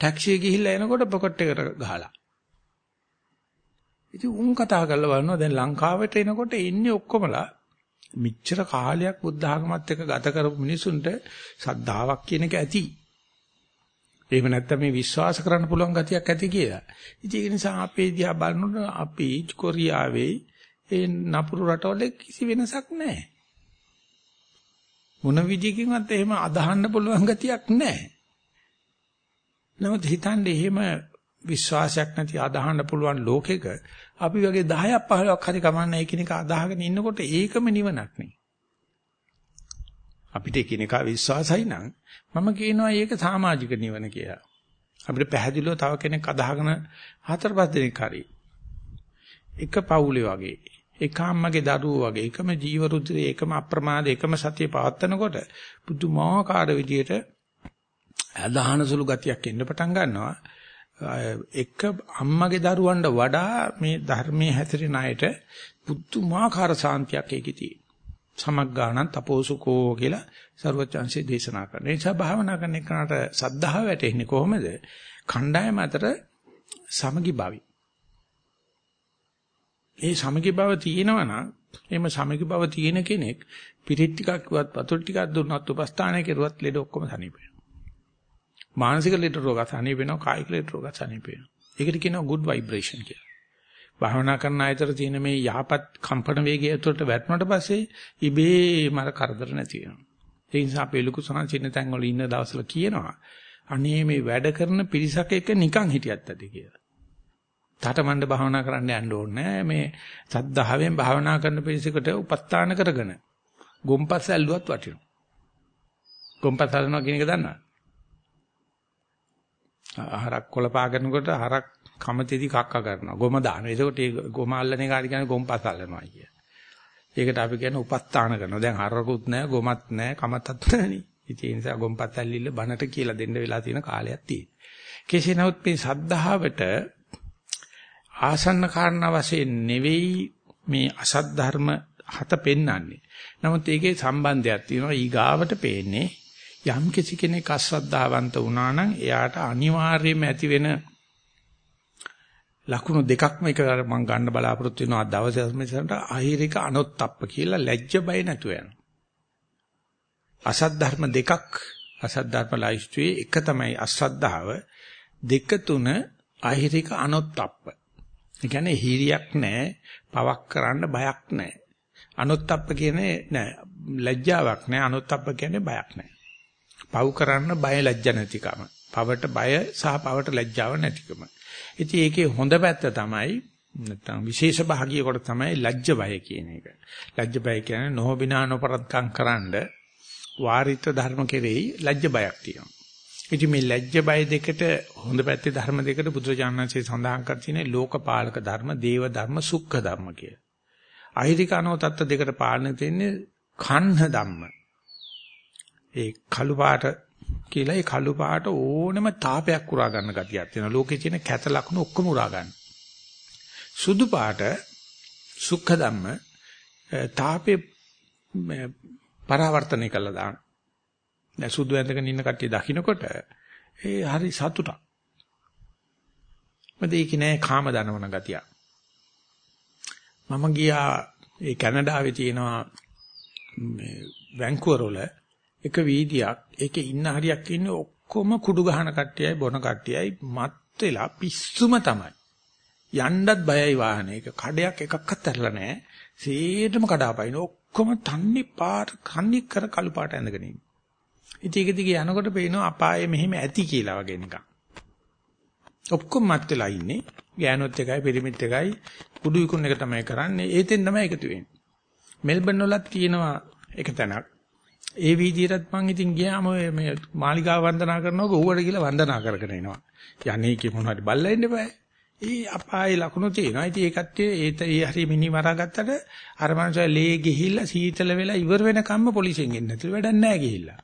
Speaker 1: ටැක්සිය ගිහිල්ලා එනකොට පොකට් එකට ගහලා. ඉතින් උන් කතා කරලා බලනවා දැන් ලංකාවට එනකොට ඉන්නේ ඔක්කොමලා මිච්ඡර කාලයක් බුද්ධ ආගමත් එක්ක ගත කරපු මිනිසුන්ට සද්ධාාවක් කියන එක ඇති. එහෙම නැත්නම් මේ විශ්වාස කරන්න පුළුවන් ගතියක් ඇති කියලා. ඉතින් ඒ නිසා අපේ දිහා බලනකොට අපි කොරියාවේ ඒ නපුරු රටවල කිසි වෙනසක් නැහැ. මොන විදිහකින්වත් එහෙම අදහන්න පුළුවන් ගතියක් නැහැ. නමුත් හිතන්නේ එහෙම විශ්වාසයක් නැති අදහන්න පුළුවන් ලෝකෙක අපි වගේ 10ක් 15ක් හරි කමන්නේ එකිනෙක අදහගෙන ඉන්නකොට ඒකම නිවනක් නේ. අපිට එකිනෙක විශ්වාසයි නම් මම කියනවා ඒක සමාජික නිවන කියලා. අපිට පැහැදිලිව තව කෙනෙක් අදහගෙන හතර පහ දෙනෙක් හරි එක පවුලේ වගේ එක අම්මගේ දරුවෝ වගේ එකම ජීව රුධිරේ එකම අප්‍රමාද එකම සතිය පවත්නකොට පුදුමාකාර විදියට අදහන සුළු ගතියක් එන්න පටන් ගන්නවා එක අම්මගේ දරුවන්ට වඩා මේ ධර්මයේ හැසිරෙන අයට පුදුමාකාර සාන්තියක් ඒකේ තියෙනවා. සමග්ගාණන් තපෝසුකෝ කියලා ਸਰවචන්සේ දේශනා කරන. ඒ නිසා භාවනා කරන එකට සද්ධාව වැටෙන්නේ කොහොමද? කණ්ඩායම අතර සමගි භාවි. ඒ සමගි භාව තියෙනවා නම් එimhe සමගි භාව තියෙන කෙනෙක් පිරිත් ටිකක් වත් වතුර ටිකක් දුන්නත් උපස්ථානය කෙරුවත් ලෙඩ ඔක්කොම තනිප වෙනවා. මානසික ලෙඩ රෝග තනිප වෙනවා කායික ලෙඩ රෝග තනිප වෙනවා. ඒකට කියනවා good vibration කියලා. භාවනා කරන අතර තියෙන මේ යහපත් කම්පන වේගය ඇතුළට වැටුණාට පස්සේ ඉබේම අර කරදර නැති වෙනවා. ඒ නිසා අපේ ලොකු සංසින්න තැන් වල ඉන්න දවස්වල කියනවා අනේ මේ වැඩ කරන පිරිසක එක නිකන් හිටියත් ඇති කියලා. තාටමඬ භාවනා කරන්න යන්න ඕනේ මේ සද්ධාවෙන් භාවනා කරන පිරිසකට උපස්ථාන කරගෙන ගොම්පස් ඇල්ලුවත් වටිනවා. ගොම්පස් ඇල්ලනවා කියන එක දන්නවද? හරක් කොළ පාගනකොට හරක් කමතේදී කක්ක කරනවා. ගොම දානවා. එතකොට ඒ ගොම අල්ලන එකට කියන්නේ ගොම්පස් අල්ලනවා කිය. ඒකට අපි කියන්නේ උපස්ථාන කරනවා. දැන් හරකුත් නැහැ, ගොමත් නැහැ, කමතත් නැහනේ. ඉතින් ඒ නිසා ගොම්පස් ඇල්ලිල්ල බනට කියලා දෙන්න වෙලා තියෙන කාලයක් තියෙනවා. කෙසේ නමුත් මේ සද්ධාවට ආසන්න කාරණා වශයෙන් නෙවෙයි මේ අසත් ධර්ම හත පෙන්වන්නේ. නමුත් ඒකේ සම්බන්ධයක් තියෙනවා ඊගාවට පේන්නේ යම් කිසි කෙනෙක් අශ්‍රද්ධාවන්ත වුණා නම් එයාට අනිවාර්යයෙන්ම ඇති වෙන ලකුණු දෙකක්ම එක මම ගන්න බලාපොරොත්තු වෙනවා දවසේ මෙතනට අහිරික අනොත්ප්ප කියලා ලැජ්ජ බය නැතුව යනවා. අසත් ධර්ම දෙකක් අසත් ධර්ම ලයිස්ට්ුවේ එක තමයි අශ්‍රද්ධාව දෙක තුන අහිරික අනොත්ප්ප. ඒ කියන්නේ හිරියක් නැහැ, පවක් කරන්න බයක් නැහැ. අනොත්ප්ප කියන්නේ නෑ ලැජ්ජාවක් නෑ අනොත්ප්ප කියන්නේ බයක් නෑ. පව් කරන්න බය ලැජ්ජ නැතිකම. පවට බය සහ පවට ලැජ්ජාව නැතිකම. ඉතින් ඒකේ හොඳ පැත්ත තමයි නැත්නම් විශේෂ භාගිය කොට තමයි ලැජ්ජ බය කියන එක. ලැජ්ජ බය කියන්නේ නොහොබිනා නොපරත්කම් කරන්න වාරිත්‍ර ධර්ම කෙරෙහි ලැජ්ජ බයක් තියෙනවා. ඉතින් මේ ලැජ්ජ බය දෙකට හොඳ පැත්තේ ධර්ම දෙකට බුදුරජාණන්සේ සඳහන් කර තියෙන්නේ ලෝකපාලක ධර්ම, දේව ධර්ම, සුඛ ධර්ම කිය. අහිරිකනෝ තත්ත්ව දෙකට පාලනය තියෙන්නේ කන්හ ධම්ම. ඒ කළු පාට කියලා ඒ කළු පාට ඕනම තාපයක් උරා ගන්න ගතියක් තියෙනවා. ලෝකේ තියෙන කැත ලක්ෂණ ඔක්කොම උරා ගන්න. සුදු පාට සුඛ ධම්ම තාපේ පරාවර්තනය කළා දාන. දැන් සුදු ඇඳගෙන ඉන්න කට්ටිය දකින්නකොට ඒ හරි සතුටක්. මොකද ඒක නෑ කාම දනවන ගතිය. මම ගියා ඒ කැනඩාවේ තියෙනවා මේ වැන්කුවර් වල එක වීදියක් ඒකේ ඉන්න හරියක් ඉන්නේ ඔක්කොම කුඩු ගහන කට්ටියයි බොන කට්ටියයි මත් වෙලා පිස්සුම තමයි. යන්නත් බයයි වාහනේ. ඒක කඩයක් එකක්වත් ඇරලා නැහැ. සීටම කඩාපයින් ඔක්කොම තන්නේ පාට කන්නේ කර කළු පාට ඇඳගෙන ඉන්නේ. ඉතින් ඒක දිගේ යනකොට පේනවා අපායේ මෙහෙම ඇති කියලා වගේ නිකන්. ඔක්කොම මත් වෙලා ඉන්නේ. ගෑනොත් එකයි පිරිමිත් එකයි කුඩු විකුණන එක තමයි කරන්නේ. ඒතෙන් තමයි එකතු වෙන්නේ. මෙල්බන් වලත් තියෙනවා එක තැනක්. ඒ විදිහටත් මං ඉතින් ගියාම මේ මාලිගාව වන්දනා කරනකොට ඌවට කියලා වන්දනා කරගෙන එනවා. යන්නේ කි මොනවද බල්ලා ඉන්න බෑ. ඒ අපායේ ලකුණු තියෙනවා. ඉතින් ඒකත් ඒත ඒ හරි මිනි මරා ගත්තට අර මනුස්සයා ලේ ගිහිල්ලා සීතල වෙලා ඉවර වෙනකම්ම පොලිසියෙන් එන්නේ නැතුව වැඩක් නැහැ ගිහිල්ලා.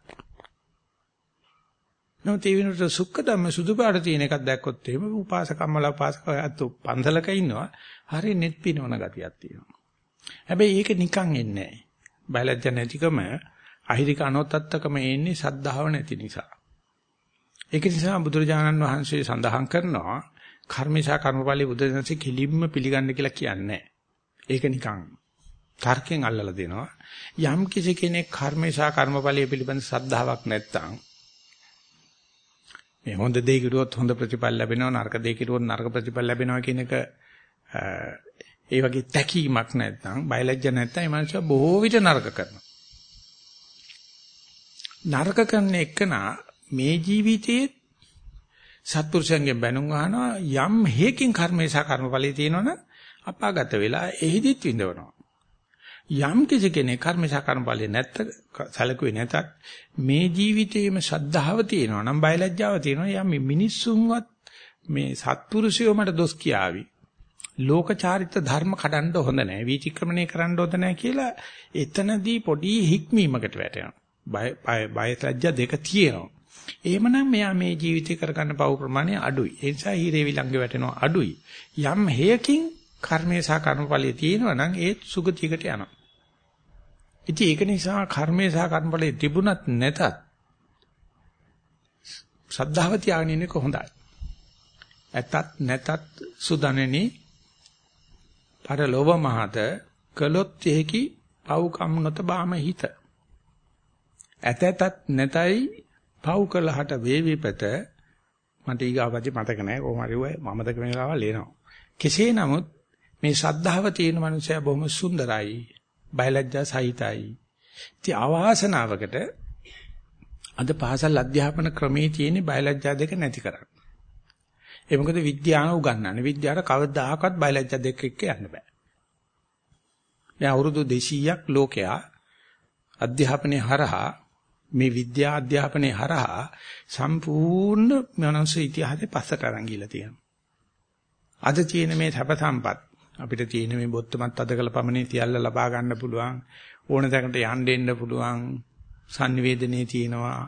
Speaker 1: නමුත් ඒ වෙනකොට සුක්ක ධම්ම සුදු පාට තියෙන එකක් දැක්කොත් එහෙම උපාසකම්මලා උපාසකයත් පන්සලක ඉන්නවා. හරි net පිනවන ගතියක් තියෙනවා. හැබැයි ඒක නිකන් එන්නේ නැහැ. බයලජ්ජ නැතිකම අහිරික අනොත්තත්තකම එන්නේ සද්ධාව නැති නිසා. ඒක නිසා බුදුරජාණන් වහන්සේ සඳහන් කරනවා කර්මේශා කර්මඵලයේ බුදුදහමේ කිලිම්ම පිළිගන්න කියලා කියන්නේ ඒක නිකන් තර්කයෙන් අල්ලලා දෙනවා. යම් කිසි කෙනෙක් කර්මේශා කර්මඵලයේ පිළිබඳ සද්ධාාවක් නැත්නම් මේ හොඳ දේ කිරුවොත් හොඳ ප්‍රතිඵල ලැබෙනවා නරක දේ කිරුවොත් නරක ප්‍රතිඵල ලැබෙනවා කියන එක ඒ වගේ තැකීමක් නැත්නම් බයලජ්ජ නැත්නම් ඒ මනුස්සයා බොහෝ විට නරක කරනවා. නරක කරන එකනා මේ ජීවිතයේ සත්පුරුෂයන්ගෙන් බැනුම් අහනවා යම් හේකින් කර්මේ සහ කර්මඵලයේ තියෙනවනම් අපාගත වෙලා එහිදිත් විඳවනවා. යම් කිසි කෙනෙක් කර්ම සහ කර්මඵලයේ නැත්ත සැලකුවේ නැතත් මේ ජීවිතයේම ශ්‍රද්ධාව තියෙනවා නම් බයලජ්ජාව තියෙනවා යම් මිනිස්සුන්වත් මේ සත්පුරුෂයෝ මට දොස් කියාවි. ලෝක චාරිත්‍ර ධර්ම කඩන්න හොඳ නැහැ. වීතික්‍රමණය කරන්න හොඳ නැහැ කියලා එතනදී පොඩි හික්මීමකට වැටෙනවා. බය බය ලැජ්ජා දෙක තියෙනවා. එහෙමනම් මෙයා මේ ජීවිතේ කරගන්න පව ප්‍රමාණය අඩුයි. ඒ නිසා හිරේ විලංග වැටෙනවා අඩුයි. යම් හේයකින් කර්මයේ සහ කර්මඵලයේ තියෙනවා නම් ඒ සුගතියකට යනවා. ඉතින් ඒක නිසා කර්මයේ සහ කර්මඵලයේ තිබුණත් නැතත් ශ්‍රද්ධාව තියාගෙන ඉන්නේ කොහොඳයි. ඇතත් නැතත් සුදනනේ පරලෝව මහත කළොත් එහි පව් කම් නොතබාම හිත. ඇතතත් නැතයි පව් කළහට වේවිපත මට ඊගාවදී මතක නැහැ කොහොම හරි ඔය මමතක වෙනලාව ලේනවා. කෙසේ නමුත් මේ ශ්‍රද්ධාව තියෙන මනුස්සයා බොහොම සුන්දරයි. බයලජ්ජා සහිතයි. ඉතින් අවාසනාවකට අද පාසල් අධ්‍යාපන ක්‍රමයේ තියෙන බයලජ්ජා දෙක නැති කරන්න. ඒ මොකද විද්‍යාව උගන්වන්නේ. විද්‍යාවට කවදාකවත් බයලජ්ජා දෙක එක්ක යන්න බෑ. දැන් අවුරුදු 200ක් ලෝකයා අධ්‍යාපනයේ හරහා මේ විද්‍යා අධ්‍යාපනයේ හරහා සම්පූර්ණ මනස ඉතිහාසයේ පස්සට අරන් ගිහලා තියෙනවා. අද තියෙන මේ සැප සම්පත් අපිට තියෙන මේ බොත්තමත් අදකල පමණේ තියල්ල ලබා ගන්න පුළුවන් ඕන තැනකට යන්න දෙන්න පුළුවන් sannivedanaye තියෙනවා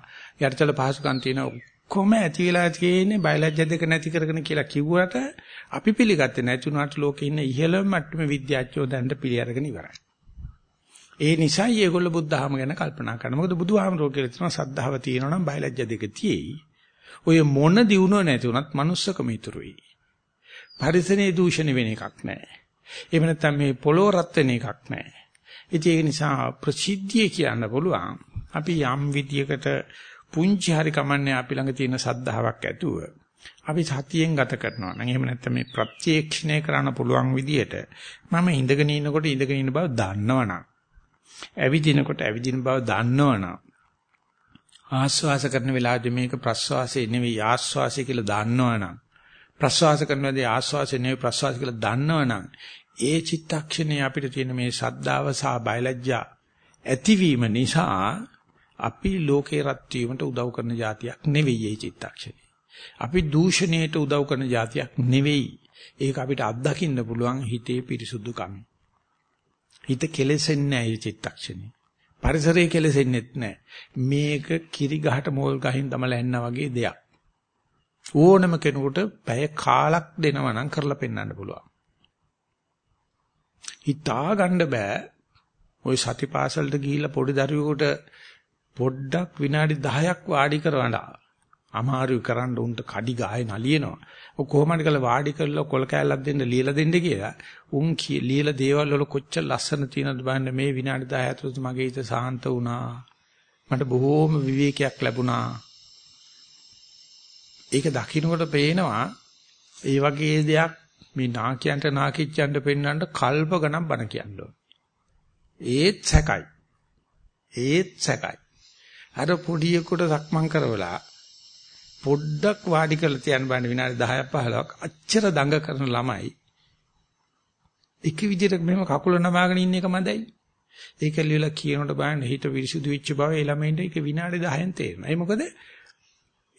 Speaker 1: යටිතල පහසුකම් තියෙනවා ඔක්කොම ඇති වෙලා තියෙන්නේ බයලජ්‍ය දෙක නැති කරගෙන කියලා කිව්වට අපි පිළිගත්තේ නැති උනාට ලෝකේ ඉන්න ඉහළම මට්ටමේ විද්‍යාඥයෝ දැන්ට පිළි අරගෙන ඉවරයි. ඒ නිසායි ඒගොල්ලෝ බුද්ධහම ගැන කල්පනා කරනවා. මොකද බුදුහාමරෝ කියලා තියෙනවා සද්ධාව තියෙනවා නම් බයලජ්‍ය දෙක තියෙයි. ඔය මොන දිනුව නැති උනත් manussකම ඉතුරුයි. පරිසරයේ දූෂණ වෙන එකක් නැහැ. එහෙම නැත්නම් මේ පොළොව රත් වෙන එකක් නැහැ. ඒක නිසා ප්‍රසිද්ධිය කියන්න පුළුවන්. අපි යම් විදියකට පුංචි හරි කමන්නේ අපි ළඟ තියෙන සද්ධාාවක් ඇතුව අපි සතියෙන් ගත කරනවා නම් එහෙම නැත්නම් මේ ප්‍රත්‍යක්ෂණය කරන්න පුළුවන් විදියට මම ඉඳගෙන ඉන්නකොට ඉඳගෙන ඉන්න බව දන්නවනම් ඇවිදිනකොට ඇවිදින බව දන්නවනම් ආස්වාස කරන වෙලාවදී මේක ප්‍රස්වාසය නෙවෙයි ආස්වාසය කියලා දන්නවනම් ප්‍රස්වාස කරනදී ආස්වාසය නෙවෙයි ප්‍රස්වාස කියලා දන්නවනම් ඒ චිත්තක්ෂණේ අපිට තියෙන මේ සද්ධාව සහ බයලජ්ජා ඇතිවීම නිසා අපි ලෝකේ රත් වීමට උදව් කරන જાතියක් නෙවෙයි මේ චිත්තක්ෂණේ. අපි දූෂණයට උදව් කරන જાතියක් නෙවෙයි. ඒක අපිට අත්දකින්න පුළුවන් හිතේ පිරිසුදුකම. හිත කෙලෙසෙන්නේ නැහැ මේ චිත්තක්ෂණේ. පරිසරය කෙලෙසෙන්නේත් නැහැ. මේක කිරි ගහට මෝල් ගහින් තමල ඇන්නා වගේ දෙයක්. ඕනම කෙනෙකුට පැය කාලක් දෙනවා නම් කරලා පෙන්වන්න පුළුවන්. හිතා ගන්න බෑ. ওই සතිපාසලට ගිහිල්ලා පොඩි දරුවෙකුට පොඩ්ඩක් විනාඩි 10ක් වාඩි කරවලා අමාරුයි කරන්න උන්ට කඩි ගායේ නලියනවා. ඔය කොහොමද කියලා වාඩි කරලා කොල කෑල්ලක් දෙන්න ලියලා දෙන්න කියලා උන් ලියලා දේවල් වල කොච්චර ලස්සන තියෙනවද බලන්න මේ විනාඩි 10 ඇතුළත මගේ හිත සාන්ත වුණා. මට බොහෝම විවේකයක් ලැබුණා. ඒක දකින්නකොට පේනවා ඒ වගේ දෙයක් මේ නාකියන්ට නාකිච්චන්ට පෙන්වන්න කල්ප ගණන් බණ කියන්න ඒත් සැකයි. ඒත් සැකයි. අර පොඩියෙකුට සක්මන් කරවලා පොඩ්ඩක් වාඩි කරලා තියන්න බෑ විනාඩි 10ක් 15ක් අච්චර දඟ කරන ළමයි එක විදිහට මෙහෙම කකුල නමාගෙන ඉන්න එක මදයි. ඒක ලියලා කියනකොට බලන්න හිත විරිසුදු වෙච්ච බව ඒ ළමයින්ට ඒක විනාඩි 10න් තේරෙනවා. ඒ මොකද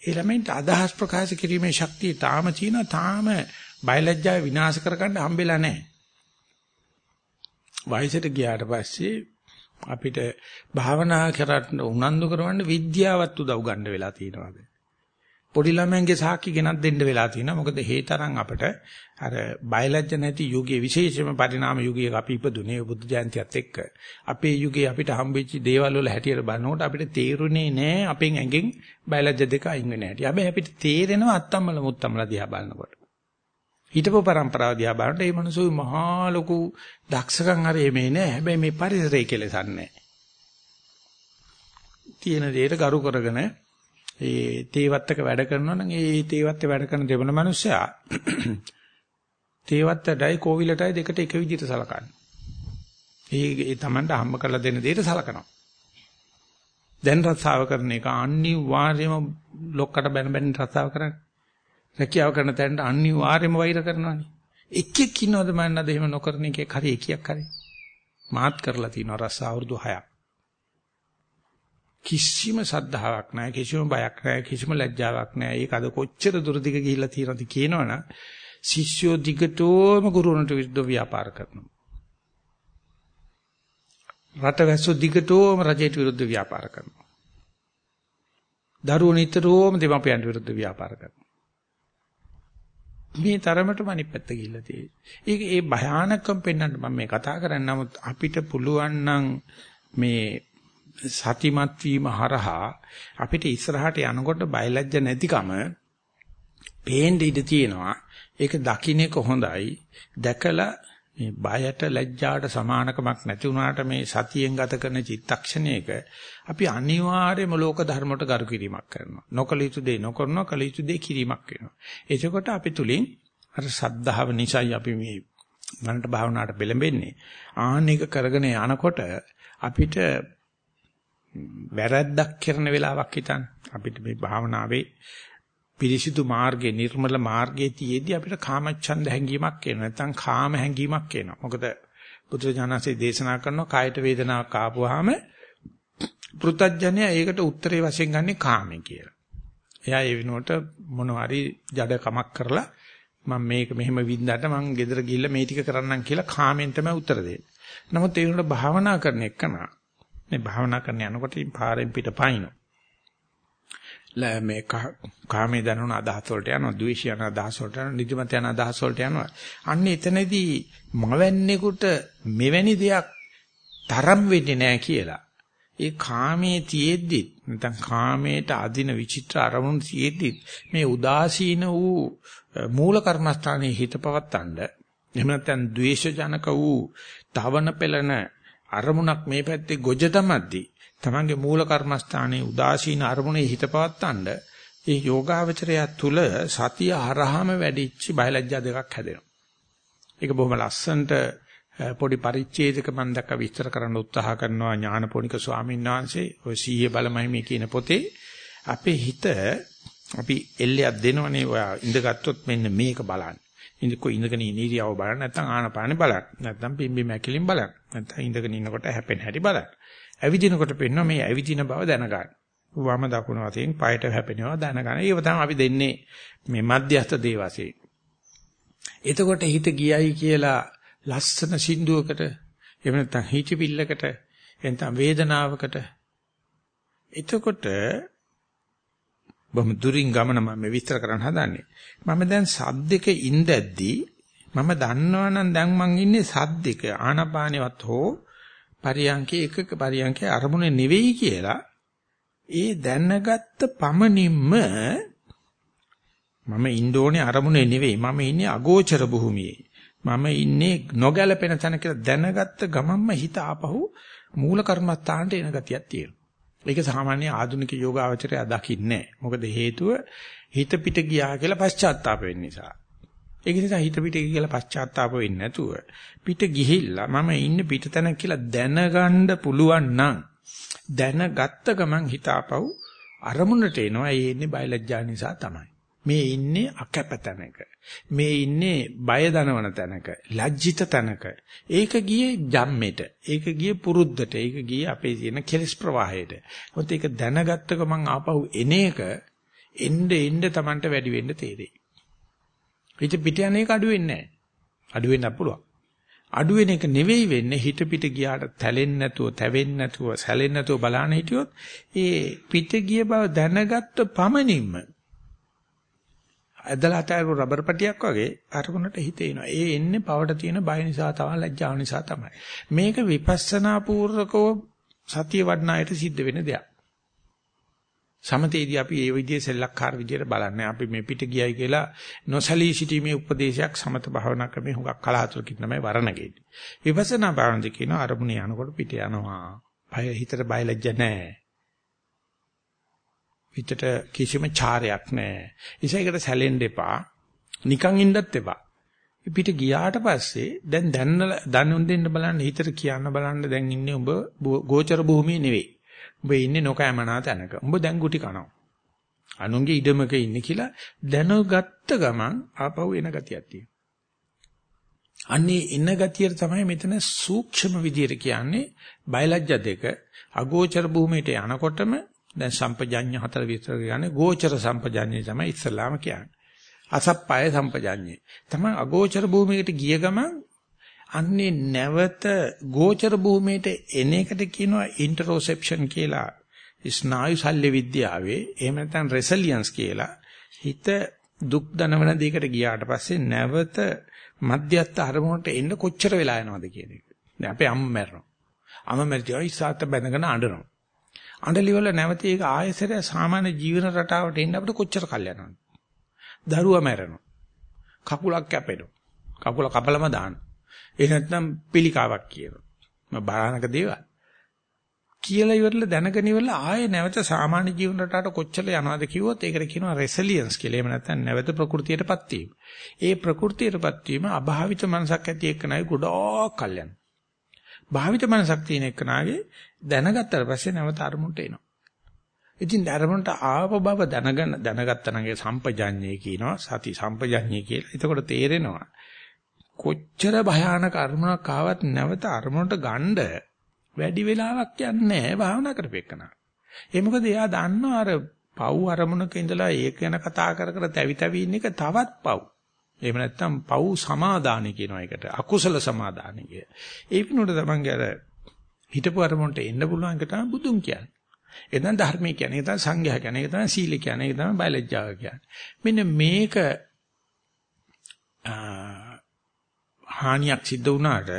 Speaker 1: ඒ ළමයින්ට අදහස් ප්‍රකාශ කිරීමේ ශක්තිය තාම තියෙනවා. තාම බයලජ්ජාව විනාශ කරගන්න හම්බෙලා නැහැ. වයසට ගියාට පස්සේ අපිට භාවනා කරන්න උනන්දු කරවන්න විද්‍යාවත් උදව් ගන්න වෙලා තියෙනවාද? පොඩි ළමයන්ගේ සාක්ෂි ගෙනත් දෙන්න වෙලා තියෙනවා. මොකද හේතරම් අපට අර බයලජ්‍ය නැති යුගයේ විශේෂම පරිණාම යුගයක අපි ඉපදුනේ බුද්ධ ජයන්තියත් එක්ක. අපේ යුගයේ අපිට හම්බෙච්ච දේවල් වල හැටියට බලනකොට අපිට තේරුනේ නෑ අපෙන් ඇඟෙන් බයලජ්‍ය දෙක අයින් වෙන හැටි. හැබැයි අපිට තේරෙනවා අත්තම්මල මුත්තම්මල දිහා බලනකොට. හිටපු પરම්පරාව දිහා බලනකොට මේ මිනිස්සු මහා ලොකු දක්ෂකම් හරි එමේ නෑ. හැබැයි මේ පරිසරය කෙලසන්නේ තියෙන දෙයට ගරු කරගෙන ඒ තේවත්තක වැඩ කරනවා නම් ඒ තේවත්තේ වැඩ කරන දෙවන මිනිස්සයා *clears throat* තේවත්තටයි කෝවිලටයි දෙකට එක විදිහට සලකන්නේ. ඒ ඒ Tamanට හම්බ කරලා දෙන දෙයට සලකනවා. දැන් රස්සාව කරන එක අනිවාර්යයෙන්ම ලොක්කට බැන බැන රස්සාව කරන්නේ. රැකියාව කරන තැනට අනිවාර්යයෙන්ම වෛර කරනවානේ. එක්කෙක් ඉන්නවද මම නේද එහෙම නොකරන එකෙක් හරි එකියක් හරි. මාත් කරලා තියෙනවා රස අවුරුදු 6ක්. කිසිම සද්ධාාවක් නැහැ කිසිම බයක් නැහැ කිසිම ලැජ්ජාවක් නැහැ. ඒක අද කොච්චර දුරදිග ගිහිල්ලා තියෙනවද කියනවනම් ශිෂ්‍යෝ දිගටම ගුරුවරන්ට විරුද්ධව ව්‍යාපාර කරනවා. රටවැස්සෝ දිගටම රජයට විරුද්ධව ව්‍යාපාර කරනවා. දරුවෝ නිතරම දෙමාපියන්ට විරුද්ධව ව්‍යාපාර කරනවා. මේ තරමටම අනිත් පැත්ත ගිහිල්ලා තියෙන්නේ. ඒක ඒ භයානකම් පෙන්වන්න මම මේ කතා කරන්නේ. නමුත් අපිට පුළුවන් නම් මේ සතිමත් වීම හරහා අපිට ඉස්සරහට යනකොට බයලජ්ජ නැතිකම පේන්න ඉඩ තියෙනවා. ඒක දකින්න එක හොඳයි. දැකලා මේ බයට ලැජ්ජාට සමානකමක් නැති වුණාට මේ සතියෙන් ගත කරන චිත්තක්ෂණයක අපි අනිවාර්යයෙන්ම ලෝක ධර්මයට ගරු කිරීමක් කරනවා. නොකල යුතු දේ නොකරනවා කල යුතු දේ කිරීමක් වෙනවා. එතකොට අපි තුලින් අර සද්ධාව නිසායි අපි මේ මනට භාවනාවට බෙලෙන්නේ. ආන්න එක කරගෙන යනකොට අපිට වැරද්දක් කරන වෙලාවක් හිතන්න. අපිට මේ භාවනාවේ පිරිසිදු මාර්ගයේ නිර්මල මාර්ගයේ තියේදී අපිට කාමච්ඡන්ද හැඟීමක් එනවා. නැත්නම් කාම හැඟීමක් එනවා. මොකද බුදුරජාණන්සේ දේශනා කරනවා කායට වේදනාවක් ආපුවාම පෘතජ්ජනය ඒකට උත්තරේ වශයෙන් ගන්නේ කාමේ කියලා. එයා ඒ වෙනුවට මොනවාරි ජඩ කමක් කරලා මම මේක මෙහෙම වින්දාට මම ගෙදර ගිහිල්ලා මේ ටික කරන්නම් කියලා කාමෙන් තමයි උත්තර දෙන්නේ. නමුත් ඒ වෙනුවට භාවනා කරන එකන මේ භාවනා කරන යනකොට පාරෙන් පිට පයින්නවා. මේ කාමයේ දැනුණ අදහස් වලට යනවා, ද්වේෂය යන අදහස් වලට යනවා, නිදිමත යන අදහස් වලට යනවා. අන්න එතනදී මවන්නේකට මෙවැනි දෙයක් තරම් වෙන්නේ නැහැ කියලා. ඒ කාමයේ තියෙද්දි නැත්නම් කාමයට අදින විචිත්‍ර අරමුණු තියෙද්දි මේ උදාසීන වූ මූල කර්මස්ථානයේ හිත පවත්තන්න එහෙම නැත්නම් ද්වේෂ ජනක වූ තවන පෙළන අරමුණක් මේ පැත්තේ ගොජ තමද්දී තමන්ගේ මූල කර්මස්ථානයේ උදාසීන අරමුණේ හිත පවත්තන්න ඒ යෝගාවචරය තුල සතිය හරහාම වැඩිච්ච බයලජ්ජා දෙකක් හැදෙනවා. ඒක බොහොම ලස්සනට පොඩි පරිච්ඡේදක මම දැක්ක විස්තර කරන්න උත්සාහ කරනවා ඥානපෝනික ස්වාමීන් වහන්සේ ඔය සීයේ බලමයි මේ කියන පොතේ අපේ හිත අපි එල්ලයක් දෙනවනේ ඔය ඉඳගත්තුත් මෙන්න මේක බලන්න. ඉඳකො ඉඳගෙන ඉනීරියව බලන්න නැත්නම් ආනපානෙ බලන්න. නැත්නම් පිම්බි මැකිලින් බලන්න. නැත්නම් ඉඳගෙන ඉන්නකොට හැපෙන හැටි බලන්න. ඇවිදිනකොට පෙන්වනවා මේ ඇවිදින බව දැනගන්න. වම දකුණ වශයෙන් පායට හැපෙනවා දැනගන්න. ඒව තමයි අපි දෙන්නේ මේ මධ්‍යස්ථ දේ වශයෙන්. එතකොට හිත ගියයි කියලා ලස්සන සින්දුවකට එහෙම නැත්නම් හිතවිල්ලකට එහෙනම් වේදනාවකට එතකොට බොහොම දුරින් ගමන මම විස්තර කරන්න හදන්නේ. මම දැන් සද්දක ඉඳද්දී මම දන්නවනම් දැන් මං ඉන්නේ සද්දක ආනපානෙවත් හෝ පරියන්කේ එකක පරියන්කේ අරමුණ නෙවෙයි කියලා ඒ දැනගත්ත පමණින්ම මම ඉන්ඩෝනේ අරමුණේ නෙවෙයි මම ඉන්නේ අගෝචර භූමියේ මම ඉන්නේ නොගැලපෙන තැන කියලා දැනගත්ත ගමන්ම හිත ආපහු මූල කර්මස්ථානට එන ගතියක් තියෙනවා. ඒක සාමාන්‍ය ආධුනික යෝගාවචරය දකින්නේ මොකද හේතුව හිත පිට ගියා කියලා පශ්චාත්තාප වෙන්න නිසා. ඒක නිසා හිත පිට කියලා පශ්චාත්තාප වෙන්නේ නැතුව පිට ගිහිල්ලා මම ඉන්නේ පිටතන කියලා දැනගන්න පුළුවන් නම් දැනගත්ත ගමන් හිත ආපහු අරමුණට එනවා. ඒ ඉන්නේ බයලජ්ජා නිසා තමයි. මේ ඉන්නේ අකැප තැනක. මේ ඉන්නේ බය දනවන තැනක, ලැජ්ජිත තැනක. ඒක ගියේ ජම්මෙට. ඒක ගියේ පුරුද්දට. ඒක ගියේ අපේ තියෙන කෙලස් ප්‍රවාහයට. මොකද ඒක දැනගත්ත ගමන් ආපහු එන එක එන්න එන්න Tamanට වැඩි වෙන්න තේරෙයි. හිත පිට යන එක අඩු වෙන්නේ නැහැ. අඩු වෙන්න පුළුවන්. අඩු වෙන එක නෙවෙයි වෙන්නේ හිත පිට ගියාට තැලෙන්නේ නැතුව, තැවෙන්නේ නැතුව, සැලෙන්නේ නැතුව බලන්න හිටියොත් ඒ පිට ගිය බව දැනගත්ත පමණින්ම ඇදලා අතෑරු රබර් පටියක් වගේ අරමුණට හිතේනවා. ඒ එන්නේ පවට තියෙන බය නිසා තමයි ලැජ්ජාව නිසා තමයි. මේක විපස්සනා පූර්වකව සතිය වඩනායට සිද්ධ වෙන දෙයක්. සමතේදී අපි ඒ විදිහේ සෙල්ලක්කාර විදිහට බලන්නේ. අපි මේ පිට ගියයි කියලා නොසලී සිටීමේ උපදේශයක් සමත භාවනා ක්‍රමේ හුඟක් කලාතුරකින් තමයි වරණගෙන්නේ. විපස්සනා භාවනාවේ කියන අරමුණේ යනකොට පිට යනවා. බය හිතට බය ලැජ්ජ නැහැ. හිතට කිසිම චාරයක් නැහැ. ඉසේකට සැලෙන්න එපා. නිකන් ඉන්නත් එපා. පිට ගියාට පස්සේ දැන් දැන්නල දනුන් දෙන්න බලන්න හිතට කියන්න බලන්න දැන් ඉන්නේ ඔබ ගෝචර භූමියේ නෙවෙයි. ඔබ ඉන්නේ නොකෑමනා තැනක. ඔබ දැන් ගුටි කනවා. අනුන්ගේ ඉඩමක ඉන්නේ කියලා දැනගත්ත ගමන් ආපහු එන ගතියක් තියෙනවා. අන්නේ එන ගතියට තමයි මෙතන සූක්ෂම විදියට කියන්නේ බයලජ්‍ය දෙක අගෝචර භූමියට යනකොටම දැන් සම්පජඤ්ඤ හතර විතර කියන්නේ ගෝචර සම්පජඤ්ඤය තමයි ඉස්සලාම කියන්නේ. අසප්පාය සම්පජඤ්ඤය. තමයි අගෝචර භූමියකට ගිය ගමන් අන්නේ නැවත ගෝචර භූමියට එන එකට කියනවා ඉන්ටරොසෙප්ෂන් කියලා. ස්නායු ශල්‍ය විද්‍යාවේ එහෙම නැත්නම් රෙසිලියන්ස් කියලා හිත දුක් දනවන දෙයකට ගියාට පස්සේ නැවත මධ්‍යස්ථ අරමුණට එන්න කොච්චර වෙලා යනවද කියන එක. දැන් අපේ අම්ම මැරෙනවා. අම්ම මැරිලා ඉස්සాత බැඳගෙන අඬනවා. අඬලිවල නැවත ඒක ආයෙසර සාමාන්‍ය ජීවන රටාවට එන්න අපිට කොච්චර කල් යනවද? දරුවා මැරෙනවා. කකුලක් කැපෙනවා. කකුල කපලම දානවා. ඒ නැත්නම් පිළිකාවක් කියනවා. මම බාහනක දේවල්. කියලා ඉවරලා දැනගෙන ඉවරලා ආයේ නැවත සාමාන්‍ය ජීවන රටාවට කොච්චර යනවද කිව්වොත් ඒකට කියනවා රෙසිලියන්ස් කියලා. එහෙම නැත්නම් නැවත ප්‍රകൃතියටපත් වීම. ඒ ප්‍රകൃතියටපත් වීම අභාවිත මනසක් ඇති එක්කනයි ගොඩක් කල් යනවා. භාවිත මනසක් තියෙන එක්කනාගේ දැනගත්තට පස්සේ නැවත අරමුණට එනවා. ඉතින් අරමුණට ආව බව දැනගෙන දැනගත්තා නම් ඒ සම්පජඤ්ඤය කියනවා සති සම්පජඤ්ඤය කියලා. එතකොට තේරෙනවා කොච්චර භයානක අරමුණක් ආවත් නැවත අරමුණට ගණ්ඩ වැඩි වෙලාවක් යන්නේ නැහැ භාවනා කරපෙන්නන. ඒ මොකද එයා දන්නවා අර පව් අරමුණක ඉඳලා ඒක ගැන කතා කර කර තැවි තැවි ඉන්න එක තවත් පව්. එහෙම නැත්නම් පව් සමාදානෙ කියනවා ඒකට. අකුසල සමාදානෙ කිය. ඒ විනෝඩ තමන්ගේ අර හිතපු අරමුණට එන්න පුළුවන් එක තමයි බුදුන් කියන්නේ. එතන ධර්මයේ කියන්නේ ඒ තමයි සංඝයා කියන්නේ ඒ තමයි සීල කියන්නේ ඒ තමයි බයලජ්ජාව කියන්නේ. මෙන්න මේක හානියක් සිද්ධ වුණාට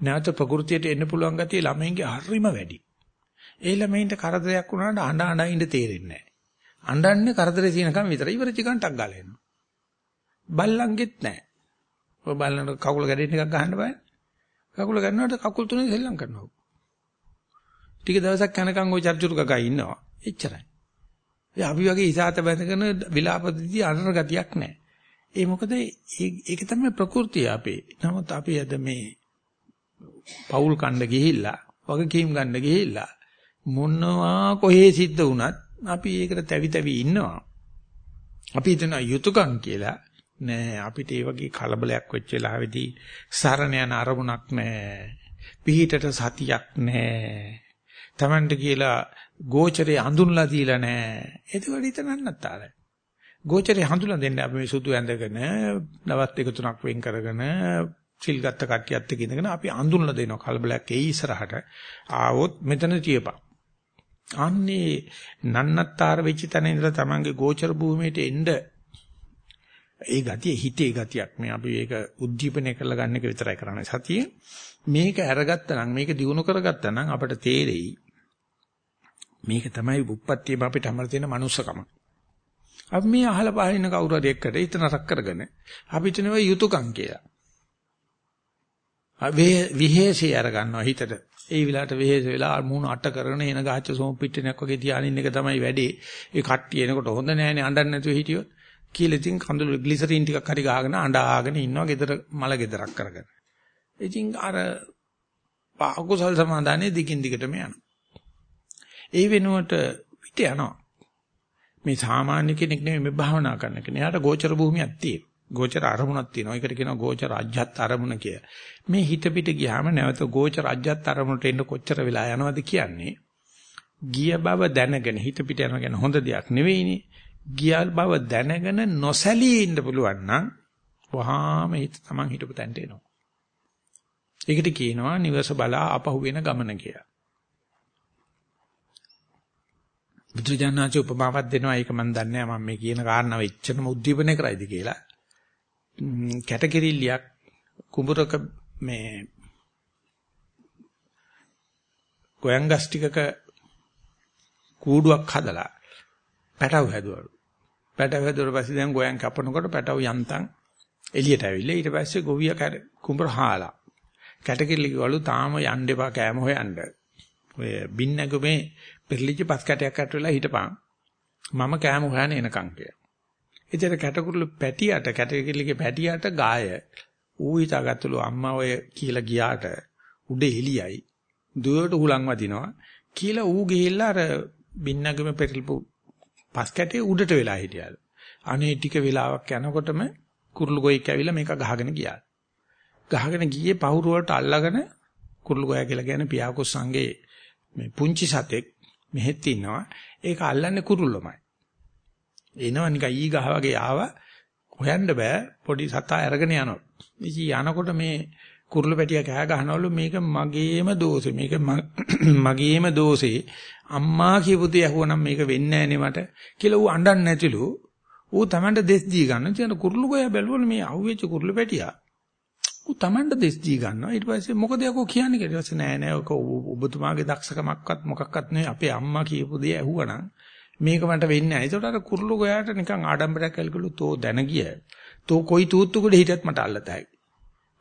Speaker 1: නැවත ප්‍රകൃතියට එන්න පුළුවන් ගතිය ළමයින්ගේ හරිම වැඩි. ඒ ළමයින්ට කරදරයක් වුණාට අඬ අඬ ඉඳ තේරෙන්නේ නැහැ. අඬන්නේ කරදරේ තියෙනකම් විතරයි. ඉවරචි ගන්නටක් ගාලා එනවා. බල්ලන්ගෙත් නැහැ. ඔය බල්ලන්ට කකුල ගැඩෙන්න එකක් ගහන්න බෑ. කකුල ගන්නකොට කකුල් තුනේ සෙල්ලම් කරනවා. ටික දවසක් යනකම් ওই චර්චුරු ගගා ඉන්නවා. එච්චරයි. ඒ අපි වගේ ඉසాత බැඳගෙන විලාප දෙදී අනර ගතියක් නැහැ. ඒ මොකද ඒක තමයි ප්‍රകൃතිය අපේ. නමුත් අපි අද මේ පෞල් කණ්ඩ ගිහිල්ලා වගකීම් ගන්න ගිහිල්ලා මොනවා කොහේ සිද්ධ වුණත් අපි ඒකට තැවි තැවි ඉන්නවා. අපි හිතන යුතුයකම් කියලා නෑ අපිට ඒ වගේ කලබලයක් වෙච්ච වෙලාවේදී සරණ යන අරමුණක් නෑ. පිහිටට සතියක් නෑ. Tamanට කියලා ගෝචරේ හඳුන්ලා දීලා නෑ. ඒක වැඩි තනන්නත් ආරයි. ගෝචරේ හඳුලා දෙන්න අපි මේ සුදු ඇඳගෙන දවස් දෙක තුනක් වෙන් කරගෙන සිල් ගත්ත කට්ටියත් එක්ක ඉඳගෙන අපි අඳුනලා දෙනවා කලබලයක් එයි ඉස්සරහට. ආවොත් මෙතන තියපන්. අන්නේ නන්නත්තර වෙච්ච තැන ඉඳලා තමන්ගේ ගෝචර භූමියට එන්න. ඒ ගතිය හිතේ ගතියක්. මේ අපි ඒක උද්දීපනය කරලා ගන්න එක විතරයි කරන්නේ. සතිය මේක අරගත්තා නම් මේක දිනු කරගත්තා නම් අපිට තේරෙයි. මේක තමයි උප්පත්තියම අපිට හැමර තියෙන මනුස්සකම අපි මේ අහල පහල ඉන්න කවුරු හරි එක්කට හිත නරක කරගෙන අපිට නෙවෙයි යුතුයකම් කියලා. විහෙසේ අර ගන්නවා හිතට. ඒ විලාට විහෙස වෙලා මූණ අට කරගෙන එන ගාච්ච සෝම් පිටිනක් වගේ තියානින්න එක තමයි වැඩේ. ඒ කට්ටිය එනකොට හොඳ නෑනේ අඬන්න නැතුව හිටියොත්. කියලා ඉතින් කඳුළු ග්ලිසරින් ටිකක් හරි ගහගෙන අඬාගෙන ඉන්නවා ගෙදර මල ගෙදරක් කරගෙන. ඉතින් අර අකුසල් සමාදානයේ දිගින් දිගටම යනවා. ඒ වෙනුවට පිට යනවා. මේ සාමාන්‍ය කෙනෙක් නෙමෙයි මේ භාවනා කරන කෙනා. එයාට ගෝචර භූමියක් තියෙනවා. ගෝචර අරමුණක් තියෙනවා. ඒකට කියනවා ගෝචර අජ්ජත් අරමුණ කියලා. මේ හිත පිට ගියාම නැවත ගෝචර අජ්ජත් අරමුණට එන්න කොච්චර වෙලා යනවද කියන්නේ? ගිය බව දැනගෙන හිත පිට යනවා කියන හොඳ දෙයක් නෙවෙයිනේ. ගිය බව දැනගෙන නොසැලී ඉන්න පුළුවන් නම් වහාම හිත තමන් හිටපු තැනට එනවා. ඒකට කියනවා නිවස බලා අපහු වෙන ගමන කියලා. බුදුජානනාච උපමාවක් දෙනවා ඒක මම දන්නේ නැහැ මම මේ කියන කාරණාව එච්චරම උද්දීපනය කරයිද කියලා. කැටකිරිල්ලියක් කුඹරක මේ ගෝයන්ගස් ටිකක කූඩුවක් හදලා පැටව හැදුවලු. පැටව හැදුවට පස්සේ දැන් ගෝයන් කපනකොට පැටව යන්තම් එළියට ඇවිල්ලා ඊට පස්සේ ගොවිය කුඹර හාලා. කැටකිරිලි කිව්වලු තාම යන්න එපා කෑම හොයන්න. ඔය බින්නගමේ පෙරලිච්ච පස් කැටයක් අට වෙලා හිටපන්. මම කෑම හොයන එනකන් කියලා. ඉතින් කැටකුරුළු පැටියට කැටකිරිලිගේ පැටියට ගාය ඌ හිතාගත්තලු අම්මා ඔය කියලා ගියාට උඩ එළියයි. දුවට හුලං වදිනවා. කියලා ඌ ගිහිල්ලා අර බින්නගම පෙරල්පු පස් කැටේ උඩට වෙලා හිටියලු. අනේ ටික වෙලාවක් යනකොටම කුරුළු ගොයෙක් ඇවිල්ලා මේක ගහගෙන ගියා. ගහගෙන ගියේ පහුරු වලට අල්ලගෙන කුරුළු ගොයා කියලා කියන්නේ පියාකුස්සන්ගේ මේ පුංචි සතෙක් මෙහෙත් ඉන්නවා. ඒක අල්ලන්නේ කුරුල්ලමයි. එනවා නිකන් ඊ ගහ වගේ ආවා හොයන්න බෑ පොඩි සතා අරගෙන යනවා. ඉතින් යනකොට මේ කුරුළු පැටිය කෑ ගහනවලු මේක මගේම දෝෂේ මේක *clears throat* මගේම දෝෂේ අම්මා කියපු දේ ඇහුවනම් මේක වෙන්නේ නැහැ මට කියලා ඌ අඬන්නේ නැතිලු ඌ Tamanට දෙස් දී ගන්න. ඉතින් කුරුළු ගෝයා බැලුවලු මේ අහුවෙච්ච කුරුළු පැටියා ඌ Tamanට දෙස් දී ගන්නවා. ඊට පස්සේ මොකද යකෝ කියන්නේ කියලා. ඊට පස්සේ නෑ නෑ ඔක ඔබතුමාගේ දක්ෂකමක්වත් මොකක්වත් නෙවෙයි අපේ අම්මා කියපු දේ ඇහුවනම් මේක මට වෙන්නේ නැහැ. ඒකට අර කුරුළු ගෝයාට නිකන් ආඩම්බරයක් කල්කලු තෝ දැන ගිය. තෝ කොයි තූත්තුකඩ හිටියත් මට අල්ලතයි.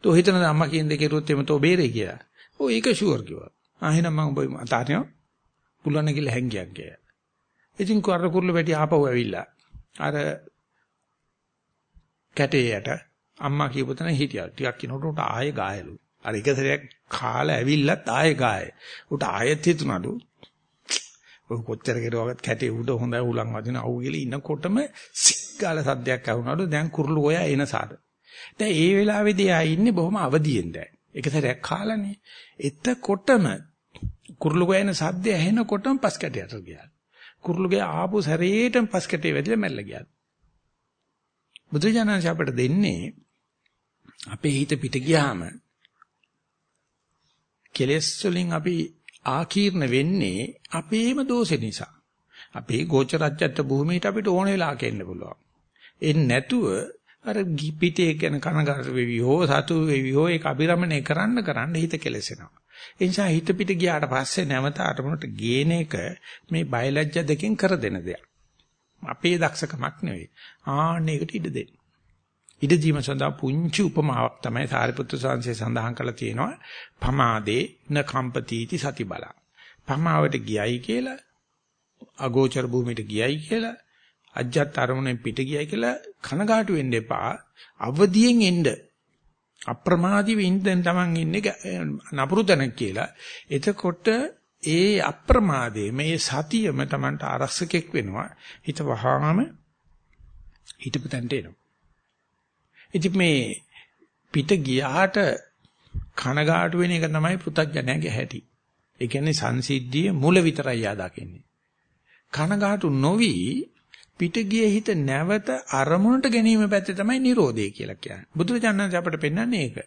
Speaker 1: තෝ හිතනද අම්මා කියන දේ කෙරුවොත් එමෙ තෝ බේරෙයි කියලා. ඔව් ඒක ෂුවර් කිව්වා. ආ එහෙනම් මම ඔබ අතාරිනවා. පුළුවන් කියලා හැංගියක් ගියා. ඉතින් කර කුරුළු වැටි ආපහු ඇවිල්ලා අර කැටේයට අම්මා කියපු තැන හිටියා. ටිකක් කිනකොට උට ආයෙ ගායලු. අර එක සැරයක් කාලා ඇවිල්ලත් ආයෙ ගාය. උට ආයෙත් හිතුණලු. ඔය කොච්චර කෙරුවවත් කැටේ උඩ හොඳයි උලන් වදින අවු කියලා ඉන්නකොටම සිග්ගාල සද්දයක් ඇහුණලු. දැන් කුරුළු ඔයා එන සාද. දැන් ඒ වෙලාවේදී ආ ඉන්නේ බොහොම අවදියෙන් දැන්. එක සැරයක් කාලානේ. එතකොටම කුරුළු ගෑන සද්ද ඇහෙනකොටම පස් කැටයට ගියා. කුරුළු ගෑ ආපු සැරේටම පස් කැටේ වැදිලා මැල්ල ගියා. බුදුජානක අපිට දෙන්නේ අපේ හිත පිට ගියාම කෙලෙස් වලින් අපි ආකීර්ණ වෙන්නේ අපේම දෝෂෙ නිසා. අපේ ගෝචරජ්‍යත් භූමියට අපිට ඕන වෙලා කෙන්න පුළුවන්. එන්නේ නැතුව අර පිටේ කියන කනගාට වෙවි හෝ සතු වෙවි හෝ ඒක අබිරමණය කරන්න කරන්න හිත කෙලසෙනවා. ඒ නිසා හිත පිට ගියාට පස්සේ නැවත අරමුණට ගේන එක මේ බයලජ්‍ය දෙකෙන් කර දෙන දෙයක්. අපේ දක්ෂකමක් නෙවෙයි. ආන්නයකට ඉඩ දෙන්න. ඉඩ දීම සඳහා පුංචි උපමාවක් තමයි සාරිපුත්‍ර සාංශය සඳහන් කරලා තියෙනවා. පමාදේ න කම්පතිති සති බල. පමාවට ගියයි කියලා අගෝචර භූමියට ගියයි කියලා අජ්ජත් අරමුණෙන් පිට ගියයි කියලා කනගාටු වෙන්න එපා. අවදියෙන් එන්න. අප්‍රමාදීව ඉඳන් තමන් ඉන්නේ නපුරු තැනක් කියලා. එතකොට ඒ අප්‍රමාදයේ මේ සතියම තමන්ට අරසකෙක් වෙනවා. හිත වහාම හිතපු තැනට එනවා. ඉතින් මේ පිට ගියාට කනගාටු වෙන එක තමයි පෘථග්ජනයාගේ හැටි. ඒ කියන්නේ සංසිද්ධියේ මුල විතරයි යා දකින්නේ. කනගාටු නොවි පිට ගියේ හිත නැවත අරමුණට ගැනීම පැත්තේ තමයි Nirodhe කියලා කියන්නේ. බුදුරජාණන් අපට පෙන්වන්නේ ඒක.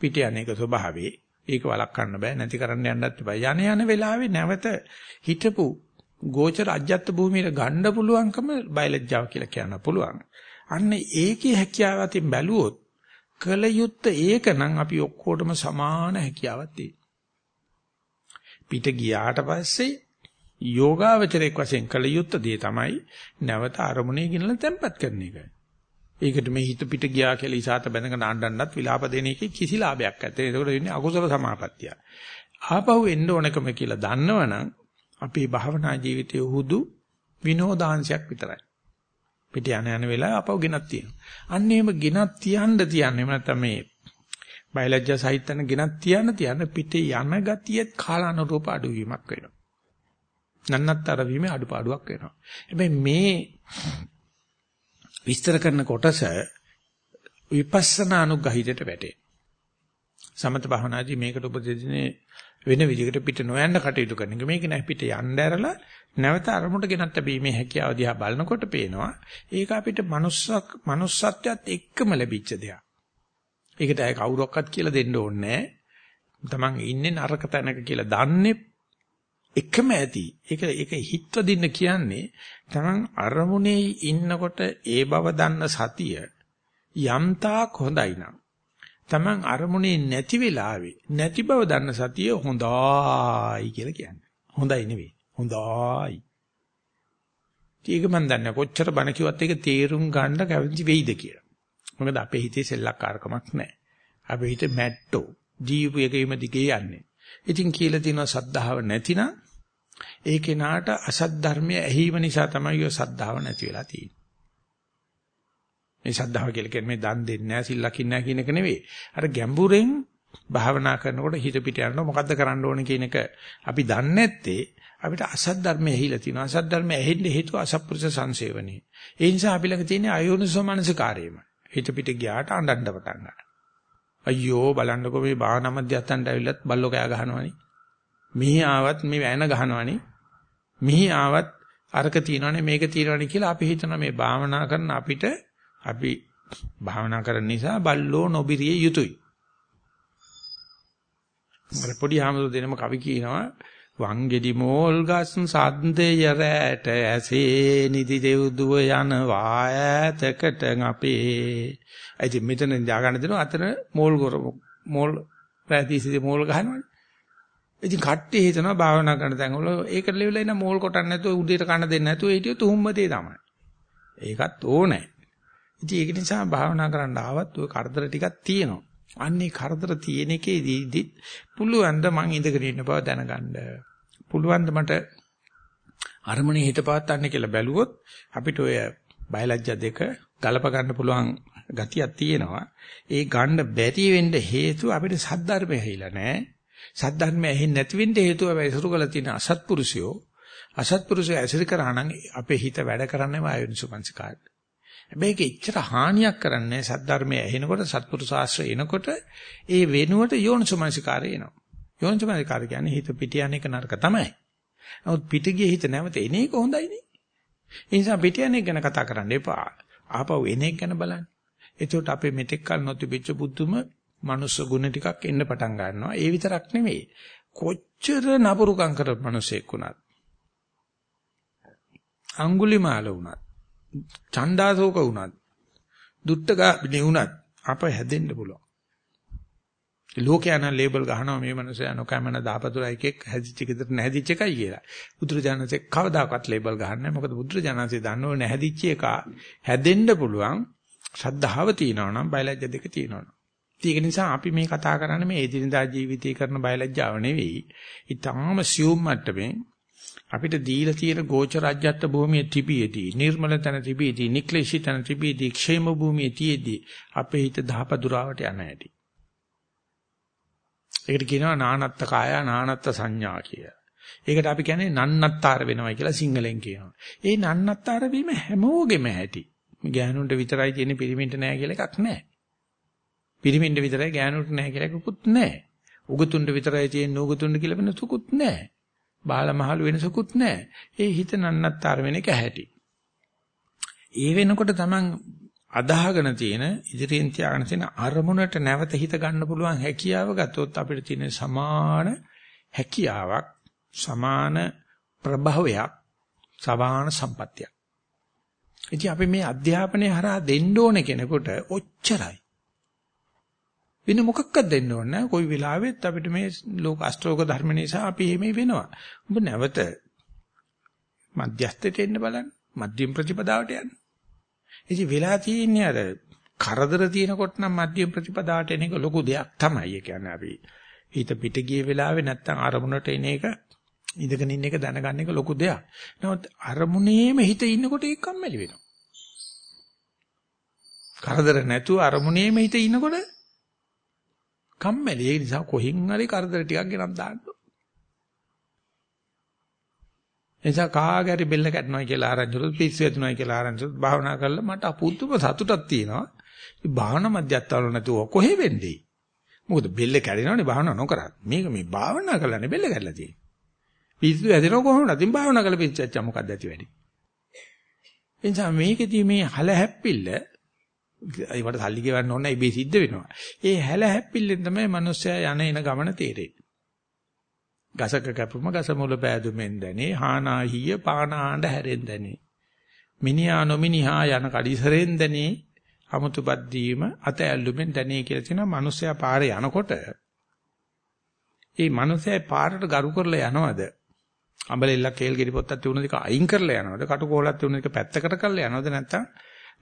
Speaker 1: පිට යන්නේක ස්වභාවේ. ඒක වළක්වන්න බෑ නැති කරන්න යන්නත් එපා. යන යන වෙලාවේ නැවත හිතපු ගෝචර අජ්‍යත්ත භූමියට ගන්න පුළුවන්කම බයලජ්ජාව කියලා කියන්න පුළුවන්. අන්න ඒකේ හැකියාව අතින් බැලුවොත් කල යුත්තේ ඒක නම් අපි ඔක්කොටම සමාන හැකියාවක් තියෙනවා. පිට ගියාට පස්සේ යෝගාවචරයක් වශයෙන් කල යුත්තේ දේ තමයි නැවත අරමුණේ ගිනලා තැම්පත් කරන එක. ඒකට මේ හිත පිට ගියා කියලා ඉසాత බැඳගෙන ආණ්ඩන්නත් විලාප දෙන එකේ කිසි ලාභයක් නැත්තේ. ඒකට වෙන්නේ අකුසල සමාපත්තිය. ආපහු එන්න ඕනකම කියලා දන්නවනම් අපේ භාවනා ජීවිතයේ හුදු විනෝදාංශයක් විතරයි. පිට යන යන වෙලාව අපව ගෙනත් තියෙනවා. අන්න එහෙම ගෙනත් තියන්න තියන්න එහෙම නැත්නම් මේ බයලජ්ජා සහිතන ගෙනත් තියන්න තියන්න පිටේ යන ගතියෙත් කාලානුරූප අඩුවීමක් වෙනවා. නන්නත්තර වීමේ අඩුපාඩුවක් වෙනවා. හැබැයි මේ විස්තර කරන කොටස විපස්සනා අනුග්‍රහිතයට වැටේ. සමත භාවනාදී මේකට උපදෙන්නේ වෙන විදිහකට පිට නොයන්න කටයුතු කරන එක. මේක නෑ පිට යන්න ඇරලා නැවත අරමුණට ගෙනත් බැීමේ හැකියාව දිහා බලනකොට පේනවා ඒක අපිට manussක් manussත්වයට එක්කම ලැබිච්ච දෙයක්. ඒකට අය කවුරක්වත් කියලා දෙන්න ඕනේ තමන් ඉන්නේ නරක තැනක කියලා දන්නේ එකම ඇති. ඒක ඒක හිතව දින්න කියන්නේ තමන් අරමුණේ ඉන්නකොට ඒ බව දන්න සතිය යම්තාක් හොඳයි නම් තමන් අරමුණේ නැති වෙලාවේ නැති බව දන්න සතිය හොඳයි කියලා කියන්නේ. හොඳයි නෙවෙයි. හොඳයි. ඒක මන් දන්නේ කොච්චර බණ කිව්වත් ඒක තේරුම් ගන්න කැමති වෙයිද කියලා. මොකද අපේ හිතේ සෙල්ලක්කාරකමක් නැහැ. අපේ හිත මැට්ටෝ ජීවු එකෙම දිගේ යන්නේ. ඉතින් කියලා තියෙනවා සද්ධාව නැතිනම් ඒ කෙනාට අසත් ධර්මය ඇහිම නිසා තමයි ඔය සද්ධාව නැති වෙලා තියෙන්නේ. මේ සද්ධාව කියලා කියන්නේ මේ දන් දෙන්නේ නැහැ සිල් ලකින්නේ නැහැ කියන එක නෙවෙයි. අර ගැඹුරෙන් භාවනා කරනකොට හිත පිට යනවා මොකද්ද කරන්න ඕනේ කියන එක අපි දන්නේ නැත්තේ අපිට අසත් ධර්මයේ ඇහිලා තියෙනවා. අසත් ධර්මයේ ඇහෙන්න හේතුව අසත්පුරුෂ සංසේවනේ. ඒ නිසා අපි ළඟ තියෙන අයෝනිසෝ මනසිකාරයම. හිත පිට ගියාට අඬන්න පටන් ගන්නවා. අයියෝ බලන්නකෝ මේ භාවනා මධ්‍යස්ථානට ඇවිල්ලත් බල්ලෝ කෑ ගහනවනේ. මිහි ආවත් මේ වැයන ගහනවනේ. මිහි ආවත් අරක තියනවනේ මේක තියනවනේ කියලා අපි හිතනවා මේ භාවනා කරන අපිට අපි භාවනා කරන නිසා බල්ලෝ නොබිරිය යුතුයි. අර පොඩි ආමතු දෙනම කවි කියනවා වංගෙඩි මෝල් ගස් සද්දේ රැට ඇසේ නිදි දෙව්දුව යන වායතකට අපේ ඉතින් මෙතන දාගන්න දෙනවා අතන මෝල් ගොර මෝල් පැතිසිදී මෝල් ගහනවනේ ඉතින් කට්ටිය හිතනවා භාවනා කරන තැන්වල ඒකට ලෙවලා ඉන්න මෝල් කොටන්න නැතුව උදේට කන්න දෙන්න නැතුව හිටියොත් උම්මතේ තමයි ඒකත් ඕනේ ඉතින් ඒක නිසා භාවනා කරන්න ආවත් ওই කරදර ටිකක් තියෙනවා අන්නේ කරදර තියෙන එකේදී පුළුවන් ද මං ඉඳගෙන ඉන්න බව දැනගන්න. පුළුවන් ද මට අරමුණේ හිත පවත්වන්න කියලා බැලුවොත් අපිට ඔය බයලජ්ජා දෙක ගලප ගන්න පුළුවන් ගතියක් තියෙනවා. ඒ ගන්න බැරි වෙන්න හේතුව අපිට සද්ධර්මය ඇහිලා නැහැ. සද්ධර්මය ඇහෙන්නේ නැති වෙන්න හේතුව අපි ඉසුරු කළ තියෙන අසත්පුරුෂයෝ අසත්පුරුෂය ඇසිර කරා නම් අපේ හිත වැඩ කරන්නේ වායුනිසුපංචකාරය. හැබැයි ඒක එච්චර හානියක් කරන්නේ සද්ධර්මයේ ඇහෙනකොට සත්පුරු ශාස්ත්‍රය එනකොට ඒ වෙනුවට යෝනිසමනසිකාරය එනවා. යෝනිසමනසිකාරය කියන්නේ හිත පිට යන එක නරක තමයි. නමුත් පිට ගියේ හිත නැවත එන එක හොඳයිනේ. ඒ නිසා පිට යන එක ගැන කතා කරන්න එපා. ආපහු එන එක ගැන බලන්න. එතකොට අපේ මෙතෙක් කල නොතිබිච්ච බුද්ධම මනුස්ස ගුණ ටිකක් එන්න පටන් ගන්නවා. ඒ විතරක් නෙවෙයි. කොච්චර නපුරුකම් කරපු මිනිසෙක් වුණත් අඟුලිමාල වුණත් ඡන්දාසෝක වුණත් දුට්ටගාමිනී වුණත් අප හැදෙන්න පුළුවන්. ලෝකයන් ලේබල් ගහනවා මේ මනුස්සයා නොකමන දාපතුරා එකෙක් හැදිච්ච ගෙදර නැහැදිච්ච එකයි කියලා. බුදුරජාණන්සේ කවදාකවත් ලේබල් ගහන්නේ නැහැ. මොකද බුදුරජාණන්සේ දන්නෝ නැහැදිච්ච එක හැදෙන්න පුළුවන් ශ්‍රද්ධාව තියෙනවා නම් බයලජ්‍ය දෙක තියෙනවා. ඒක නිසා අපි මේ කතා කරන්නේ මේ එදිනදා ජීවිතය කරන බයලජ්‍යාව නෙවෙයි. ඊටාම සියුම් මට්ටමේ අපිට දීලා තියෙන ගෝචරජ්‍යත්ත භූමිය තිබියදී නිර්මල තන තිබියදී නික්ලේශී තන තිබියදී ക്ഷേම භූමිය තියේදී අපේ හිත දහපදුරාවට යන හැටි. ඒකට කියනවා නානත්ත කාය නානත්ත සංඥා කිය. ඒකට අපි කියන්නේ නන්නත්තර වෙනවා කියලා සිංහලෙන් කියනවා. ඒ නන්නත්තර වීම හැමෝගෙම ඇති. ගෑනුන්ට විතරයි තියෙන පිරිමින්ට නෑ කියලා එකක් නෑ. පිරිමින්ට විතරයි ගෑනුන්ට නෑ කියලා එකකුත් නෑ. උගතුන්ට විතරයි තියෙන නුගතුන්ට කියලා වෙන සුකුත් නෑ. බාල මහලු වෙනසකුත් නැහැ. ඒ හිත නන්නත්තර වෙන එක ඇහැටි. ඒ වෙනකොට Taman අදාහගෙන තියෙන ඉදිරියෙන් තියාගෙන තියෙන අරමුණට නැවත හිත ගන්න පුළුවන් හැකියාව ගත්තොත් අපිට තියෙන සමාන හැකියාවක් සමාන ප්‍රභවයක් සමාන සම්පත්තියක්. ඉතින් අපි මේ අධ්‍යාපනය හරහා දෙන්න ඕනේ කෙනෙකුට ඔච්චරයි. වෙන මොකක්වත් දෙන්න ඕනේ නැහැ. කොයි වෙලාවෙත් අපිට මේ ලෝක අෂ්ටෝක ධර්ම නිසා අපි එහෙම වෙනවා. ඔබ නැවත මධ්‍යස්ථයට එන්න බලන්න. මධ්‍යම ප්‍රතිපදාවට යන්න. ඉතින් වෙලා තියෙන්නේ අර කරදර තියෙනකොට නම් මධ්‍යම ප්‍රතිපදාවට එන එක ලොකු දෙයක් තමයි. ඒ කියන්නේ අපි හිත පිට ගිය වෙලාවේ නැත්තම් අරමුණට එන එක ඉඳගෙන ඉන්න එක දැනගන්න එක ලොකු දෙයක්. නමුත් අරමුණේම හිත ඉන්නකොට ඒක කම්මැලි වෙනවා. කරදර නැතුව අරමුණේම හිත ඉන්නකොට කම්මැලි. ඒ නිසා කොහින් හරි කරදර ටිකක් ගෙනත් දාන්න. එනිසා කාගෑරි බෙල්ල කැඩනවා කියලා ආරංචිලොත් පිස්සු වැදුනා කියලා ආරංචිලොත් භාවනා කරලා මට අපුදුම සතුටක් තියෙනවා. මේ භාවනා මධ්‍යස්ථාන නැතුව කොහෙ වෙන්නේ? මොකද බෙල්ල කැඩෙනවනේ භාවනා නොකරත්. මේක මේ භාවනා කරලානේ බෙල්ල කැඩලා තියෙන්නේ. පිස්සු වැදෙනව කොහොමද? ඉතින් භාවනා කරලා පිස්සු වැච්චා මොකක්ද ඇති වෙන්නේ? එනිසා මේකෙදී මේ හල හැප්පිල්ල ඒවට සල්ලි ගෙවන්න ඕනේ ඉබේ සිද්ධ වෙනවා. ඒ හැල හැප්පිල්ලෙන් තමයි මිනිස්සයා යන එන ගමන තේරෙන්නේ. ගසක කැපුම ගස මුල පෑදුමෙන් දැනේ හානාහිය පානාඬ හැරෙන් දැනේ. මිනිහා නොමිනිහා යන කඩිසරෙන් දැනේ අමුතුපත් දීම අත ඇල්ලුමෙන් දැනේ කියලා තියෙනවා මිනිස්සයා පාරේ යනකොට ඒ මිනිස්සයා පාරට ගරු කරලා යනවද? අඹලෙල්ල කේල් ගෙඩි පොත්තක් තියුණ දෙක අයින් කරලා යනවද? කටුකොලක් තියුණ දෙක පැත්තකට කරලා යනවද නැත්නම්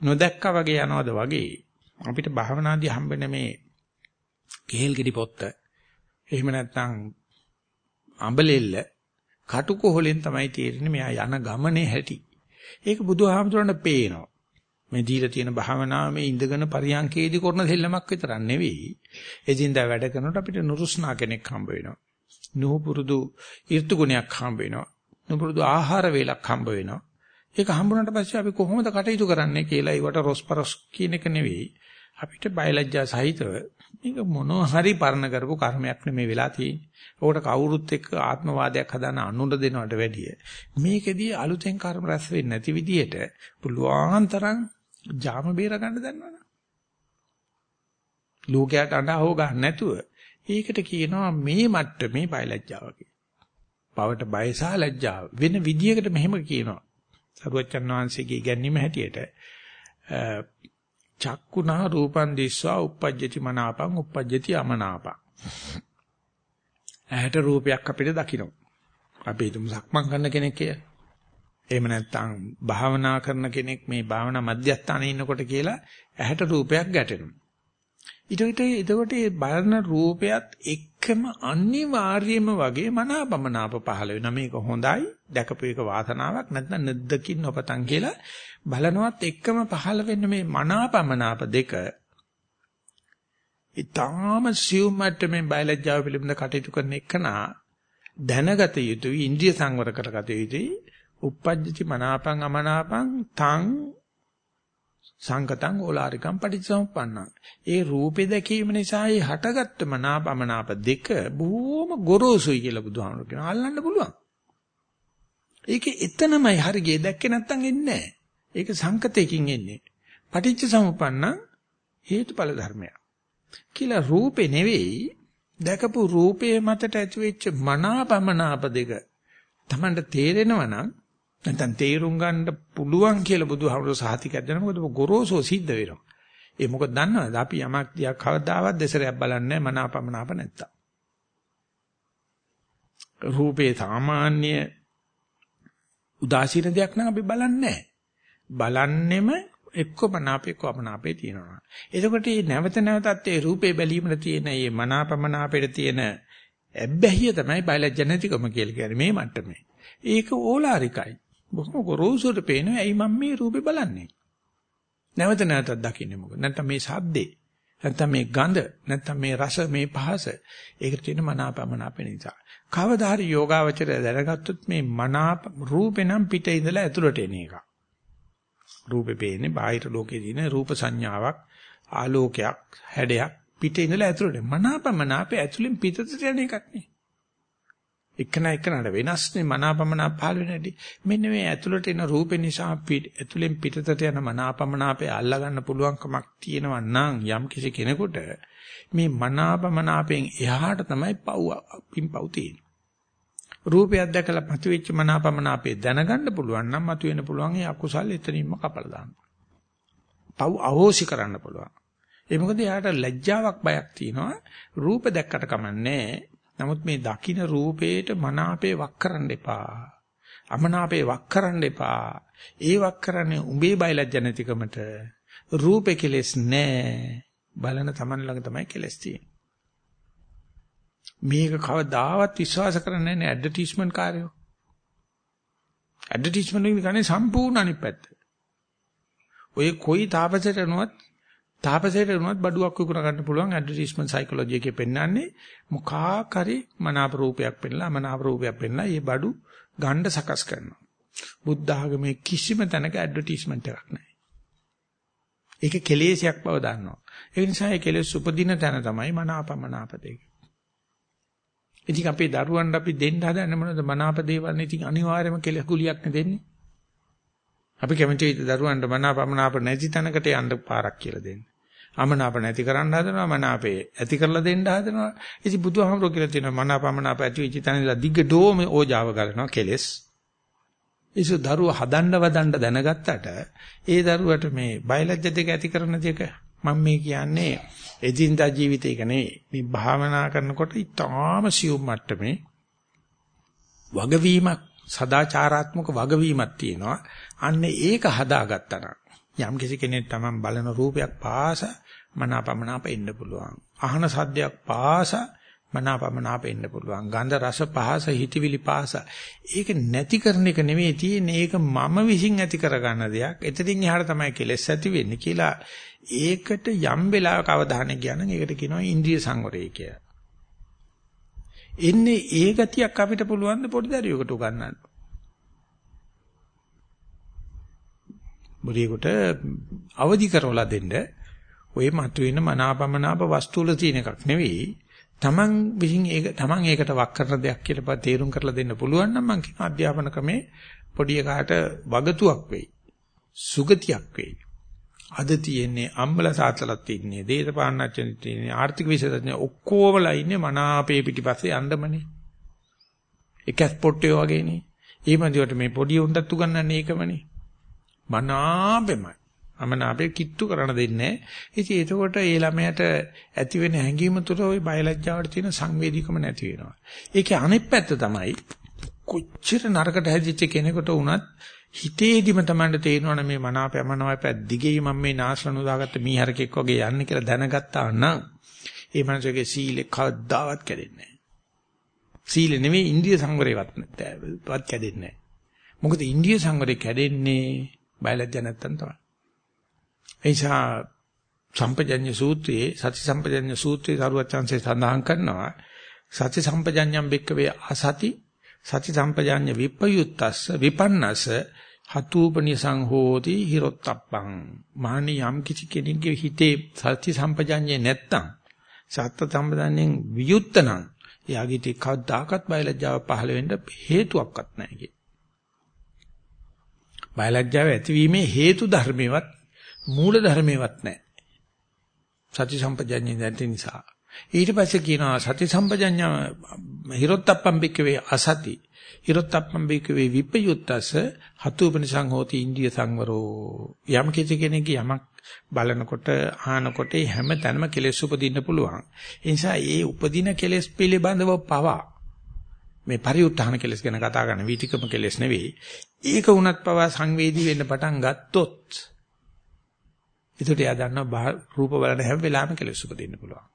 Speaker 1: නොදැක්කා වගේ යනවද වගේ අපිට භාවනාදී හම්බෙන මේ කේල් ගෙඩි පොත්ත එහෙම නැත්නම් අඹලෙල්ල කටුකොහලෙන් තමයි තේරෙන්නේ මෙයා යන ගමනේ හැටි. ඒක බුදුහාමුදුරන්ට පේනවා. මේ දීලා තියෙන භාවනාව මේ ඉඳගෙන පරියන්කේදී කරන දෙල්ලමක් විතරක් නෙවෙයි. එදින්දා වැඩ කරනකොට අපිට නුරුස්නා කෙනෙක් හම්බ වෙනවා. නුහුපුරුදු ඍතු ගුණයක් හම්බ වෙනවා. නුපුරුදු ආහාර වේලක් හම්බ වෙනවා. ඒක හම්බුනට පස්සේ අපි කොහොමද කටයුතු කරන්නේ කියලා ඒවට රොස්පරොස් කියන එක නෙවෙයි. අපිට බයලජ්ජා සහිතව මේක මොනවා හරි පරණ කරපු කර්මයක් නෙමෙයි වෙලා තියෙන්නේ. ඕකට කවුරුත් එක්ක ආත්මවාදයක් හදාන අනුර දෙනවට වැඩිය මේකෙදී අලුතෙන් කර්ම රැස් වෙන්නේ නැති විදියට පුළුවන් තරම් ජාම බේර ගන්න දන්නවනේ. ලෝකයට අඬා හො ගන්න නැතුව ඒකට කියනවා මේ මට්ටමේ බයලජ්ජාව කියලා. පවට බය සහ ලැජ්ජාව වෙන විදියකට මෙහෙම කියනවා. සරුවච්චන් වහන්සේගේ ඉගැන්වීම හැටියට චක්කුණා රූපං දිස්වා uppajjati මනාපං uppajjati අමනාපං. ඇහැට රූපයක් අපිට දකින්න. අපි හිතමු සක්මන් කරන කෙනෙක් කියලා. එහෙම නැත්නම් භාවනා කරන කෙනෙක් මේ භාවනා මධ්‍යස්ථානයේ ඉන්නකොට කියලා ඇහැට රූපයක් ගැටෙනවා. ඊට එතකොට මේ බලන රූපයත් එක්කම අනිවාර්යයෙන්ම වගේ මනාපමනාප පහළ වෙනවා. මේක හොඳයි දැකපු එක වාසනාවක් නැත්නම් නැද්දකින් නොපතන් කියලා බලනවත් එක්කම පහළ වෙන්න මේ මනාපමනාප දෙක ඊටාම සියුම්මට මේ බයලජ්ජාව පිළිබඳ කටයුතු කරන එකනා දැනගත යුතුයි ඉන්ද්‍රිය සංවර කරගත යුතුයි. uppajjati මනාපං අමනාපං තං සංකතං ඕලාරිකං පටිච්චසමුප්පන්නං. ඒ රූපේ දැකීම නිසා ඒ හටගත්ත මනාපමනාප දෙක බොහොම ගොරෝසුයි කියලා බුදුහාමුදුරුවෝ කියනවා. අල්ලන්න පුළුවන්. ඒකේ එතනමයි හරිය දැක්කේ නැත්තම් එන්නේ නැහැ. ඒක සංකතයකින් එන්නේ. පටිච්චසමුප්පන්නං හේතුඵල ධර්මයක්. කියලා රූපේ නෙවෙයි දැකපු රූපේ මතට ඇතිවෙච්ච මනාපමනාප දෙක Tamanට තේරෙනවා නම් නැත්නම් තේරුම් ගන්න පුළුවන් කියලා බුදුහාමුදුරුවෝ සාහිතිකයක් දෙනවා. මොකද ගොරෝසෝ සිද්ධ වෙනවා. ඒ මොකද දන්නවද අපි යමක් දිහා කවදාවත් දෙසරයක් බලන්නේ මනාපමනාප නැත්තම්. රූපේ සාමාන්‍ය උදාසීන දෙයක් නම් අපි බලන්නේ බලන්නෙම එක්ක මනාපේ එක්ක අපනාපේ තියෙනවා. එතකොට මේ නැවත නැවතත් ඒ රූපේ බැලීමට තියෙන මේ මනාපමනාපේට තියෙන ඇබ්බැහිය තමයි බයලජ්ජනතිකම කියලා කියන්නේ මේ මට්ටමේ. ඒක ඕලාරිකයි. බොහොම ගොරෝසුට පේනවා. ඇයි මම මේ රූපේ බලන්නේ? නැවත නැවතත් දකින්නේ මොකද? නැත්නම් මේ ශබ්දේ නැත්නම් මේ ගඳ නැත්නම් මේ රස මේ පහස ඒකට තියෙන මනාපමනාප නිසා. කවදා හරි යෝගාවචරය දැනගත්තොත් මේ මනාප රූපේ නම් පිටේ ඉඳලා ඇතුළට එන එක. රූපේ පේන්නේ බාහිර ලෝකේ තියෙන රූප සංඥාවක් ආලෝකයක් හැඩයක් පිටේ ඉඳලා ඇතුළට. මනාපමනාපේ ඇතුළෙන් පිටතට යන එකක් නේ. එකන එකනට වෙනස්නේ මනාපමනා පහළ වෙන හැටි. මෙන්න මේ ඇතුළට එන රූපේ නිසා ඇතුළෙන් පිටතට යන මනාපමනාපේ අල්ලා ගන්න පුළුවන්කමක් තියෙනවා නම් යම් කිසි කෙනෙකුට මේ මනාපමනාපෙන් එහාට තමයි පව් පිම්පව් තියෙන්නේ. රූපයක් දැකලා මතුවෙච්ච මනාපමනාපේ දැනගන්න පුළුවන් නම් මතුවෙන්න පුළුවන් ඒ අකුසල් එතනින්ම කපලා දාන්න. පව් අහෝසි කරන්න පුළුවන්. ඒ මොකද එයාට ලැජ්ජාවක් බයක් තියෙනවා. රූප දැක්කට කමන්නේ නමුත් මේ දකින්න රූපේට මනාපේ වක් කරන්න එපා. අමනාපේ වක් කරන්න එපා. ඒ වක් කරන්නේ උඹේ බයලජ්ජ නැතිකමට. රූපේ කෙලස් නෑ. බලන තමන් ළඟ තමයි කෙලස් තියෙන්නේ. මේක කවදාවත් විශ්වාස කරන්නේ නැහැ ඇඩ්වර්ටයිස්මන්ට් කාර්යෝ. ඇඩ්වර්ටයිස්මන්ට් එක කියන්නේ සම්පූර්ණ අනිත් පැත්ත. ඔය කොයි තාපසයටනවත් තාපසයට වුණත් බඩුවක් විකුණ ගන්න පුළුවන් ඇඩ්වර්ටයිස්මන්ට් සයිකොලොජි එකේ පෙන්වන්නේ මොකක් හරි මනාප රූපයක් පෙන්නලා මනාප රූපයක් පෙන්නලා මේ බඩු ගණ්ඩ සකස් කරනවා. බුද්ධ ආගමේ කිසිම තැනක ඇඩ්වර්ටයිස්මන්ට් එකක් නැහැ. ඒක කෙලෙසයක් බව දන්නවා. ඒ නිසා ඒ කෙලෙස් උපදින තැන තමයි මනාපමනාප දෙක. ඉතින් අපේ දරුවන්ට අපි දෙන්න හදන්නේ මොනවද මනාප දේවල් නේ ඉතින් අනිවාර්යයෙන්ම කෙලෙස් ගුලියක් නේ දෙන්නේ. අපි කැමති දරුවන්ට මනාපමනාප නැති තැනකට යන්න පාරක් කියලා දෙන්න. අමනාප නැති කරන්න හදනවා මනාපේ ඇති කරලා දෙන්න හදනවා. ඉතින් බුදුහාමුදුරුවෝ කියලා තියෙනවා මනාපමනාප ඇති වෙච්ච තැනදලා දිග්ගඩෝම ඕජාව ගලනවා කෙලස්. ඒසු දරුව හදන්න වදන්න දැනගත්තට ඒ දරුවට මේ බයලජ්‍ය දෙක ඇති කරන දෙක මම මේ කියන්නේ එදින්දා ජීවිතේක නෙවෙයි. මේ භාවනා කරනකොට ඊටාම සියුම් මට්ටමේ වගවීමක් සදාචාරාත්මක වගවීමක් තියෙනවා. අන්න ඒක හදාගත්තා නම් යම් කිසි කෙනෙක් තමන් බලන රූපයක් පාස මනාපමනාප එන්න පුළුවන්. අහන සද්දයක් පාස මනාපමනාප එන්න පුළුවන්. ගන්ධ රස පහස හිතවිලි පහස. ඒක නැති කරන එක නෙමෙයි තියෙන්නේ. ඒක මම විසින් ඇති කරගන්න දෙයක්. එතනින් එහාට තමයි කෙලෙස් ඇති වෙන්නේ කියලා ඒකට යම් වෙලාවක අවධානය ගියා නම් ඒකට කියනවා ඉන්ද්‍රිය සංවරය කියලා. එන්නේ ඒ ගතියක් අපිට පුළුවන් ද පොඩි දරුවෙකුට උගන්වන්න. මුලියෙකුට අවදි කරවලා දෙන්න. ඔය මතුවෙන මනාපමනාප වස්තු වල තියෙන එකක් නෙවෙයි. තමන් විසින් ඒක තමන් ඒකට වක් කරන දෙයක් කියලා තේරුම් කරලා දෙන්න පුළුවන් නම් මම කියන අධ්‍යාපන ක්‍රමේ පොඩි එකාට වගතුවක් වෙයි. සුගතියක් වෙයි. අද තියෙන්නේ අම්බල සාතලත් ඉන්නේ දේශපාලනඥයන් ඉන්නේ ආර්ථික විශේෂඥ ඔක්කොමලා ඉන්නේ මනාපේ පිටිපස්සේ යන්නමනේ එක ස්පොට්ටේ වගේනේ. ඊමණදිවට මේ පොඩි උන්ටත් උගන්වන්නේ ඒකමනේ. මනාපෙමයි අමනාපේ කිට්ටු කරන්න දෙන්නේ ඉතින් එතකොට ඒ ළමයට ඇති වෙන හැඟීම තුළ ওই බයලජ්ජාවට තියෙන සංවේදීකම නැති වෙනවා ඒකේ අනිත් පැත්ත තමයි කොච්චර නරකට හැදිච්ච කෙනෙකුට වුණත් හිතේදිම තමයි තේරෙනවා මේ මනාපයමනවායි පැත් දිගේ මම මේ නාශන උදාගත්ත මීහරකෙක් වගේ යන්නේ කියලා දැනගත්තා නම් ඒ මනසගේ සීලේ කවදාවත් කැඩෙන්නේ නැහැ. සීල නෙමෙයි ඉන්ද්‍රිය සංවරේවත් වත් කැඩෙන්නේ නැහැ. මොකද ඉන්ද්‍රිය සංවරේ කැඩෙන්නේ බයලජ්ජ නැත්තම් තමයි. එනිසා සම්පජඤ්ඤ සූත්‍රයේ සති සම්පජඤ්ඤ සූත්‍රයේ සරුවචාන්සේ සඳහන් කරනවා සති සම්පජඤ්ඤම් බික්කවේ අසති සති සම්පජඤ්ඤ විප්පයුත්තස්ස විපන්නස හතුූපනි සංහෝති හිරොත්තප්පං මානි යම් කිසි කෙනෙකුගේ හිතේ සත්‍ය සම්පජඤ්ඤේ නැත්තම් සත්‍ය සම්පජඤ්ඤෙන් වියුත්තනම් එයාගේ තේ කවදාකවත් බයලජ්ජාව පහළ වෙන්න හේතුවක්වත් නැහැ කිය. බයලජ්ජාව ඇතිවීමේ හේතු ධර්මේවත් මූල ධර්මේවත් නැහැ. සත්‍ය සම්පජඤ්ඤේ නැති නිසා. ඊට පස්සේ කියනවා සති සම්පජඤ්ඤ හිරොත්තප්පම් බික්කවේ අසති හිරොත්තප්පම් බිකවේ විපයුත්තස හතුපනිසං හෝති ඉන්දිය සංවරෝ යම් කිසි කෙනෙක්ගේ යමක් බලනකොට ආනකොට හැම තැනම කෙලෙස් උපදින්න පුළුවන් ඒ නිසා ඒ උපදින කෙලෙස් පිළිබඳව පවා මේ පරිඋත්ථාන කෙලෙස් ගැන කතා කරන වීතිකම කෙලෙස් නෙවෙයි. ඒක වුණත් පවා සංවේදී වෙන්න පටන් ගත්තොත් ඒකට එයා දන්නවා රූප බලන හැම වෙලාවෙම කෙලෙස් උපදින්න පුළුවන්.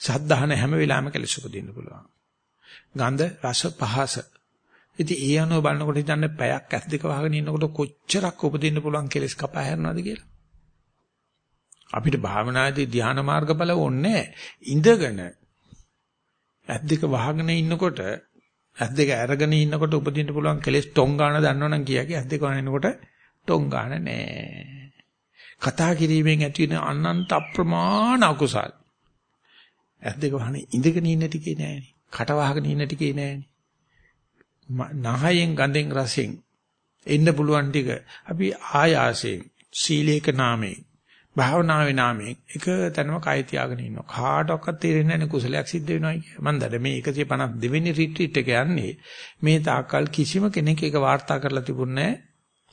Speaker 1: සද්ධාහන හැම වෙලාවෙම කෙලෙස් උපදින්න පුළුවන්. ගන්ධ රස පහස. ඉතින් ඒ අනුව බලනකොට හිතන්නේ පැයක් ඇස් දෙක වහගෙන ඉන්නකොට කොච්චරක් උපදින්න පුළුවන් කෙලස් කපා හැරනවද කියලා. අපිට භාවනාදී ධානා මාර්ගඵල ඕනේ ඉඳගෙන ඇස් දෙක වහගෙන ඉන්නකොට ඇස් දෙක අරගෙන ඉන්නකොට උපදින්න පුළුවන් කෙලස් ටොංගාන දන්නවනම් කියකි ඇස් දෙක වහගෙන ඉන්නකොට ටොංගාන නෑ. කතා කිරීමෙන් ඇති වෙන අනන්ත අප්‍රමාණ අකුසල්. ඇස් දෙක වහගෙන ඉඳගෙන ඉන්න ටිකේ නෑනේ. කට වහගෙන ඉන්න ටිකේ නෑනේ. නහයෙන් ගඳෙන් රසෙන් එන්න පුළුවන් ටික අපි ආයාසයෙන් සීලේක නාමයෙන් භාවනාවේ නාමයෙන් එක තැනම කය තියාගෙන ඉන්නවා කාටවත් තේරෙන්නේ නැහැ කුසලයක් සිද්ධ වෙනවා කිය. මම දන්නේ මේ 152 වෙනි රිට්‍රීට් එක යන්නේ මේ තාක්කල් කිසිම කෙනෙක් ඒක වාර්තා කරලා තිබුණේ නැහැ.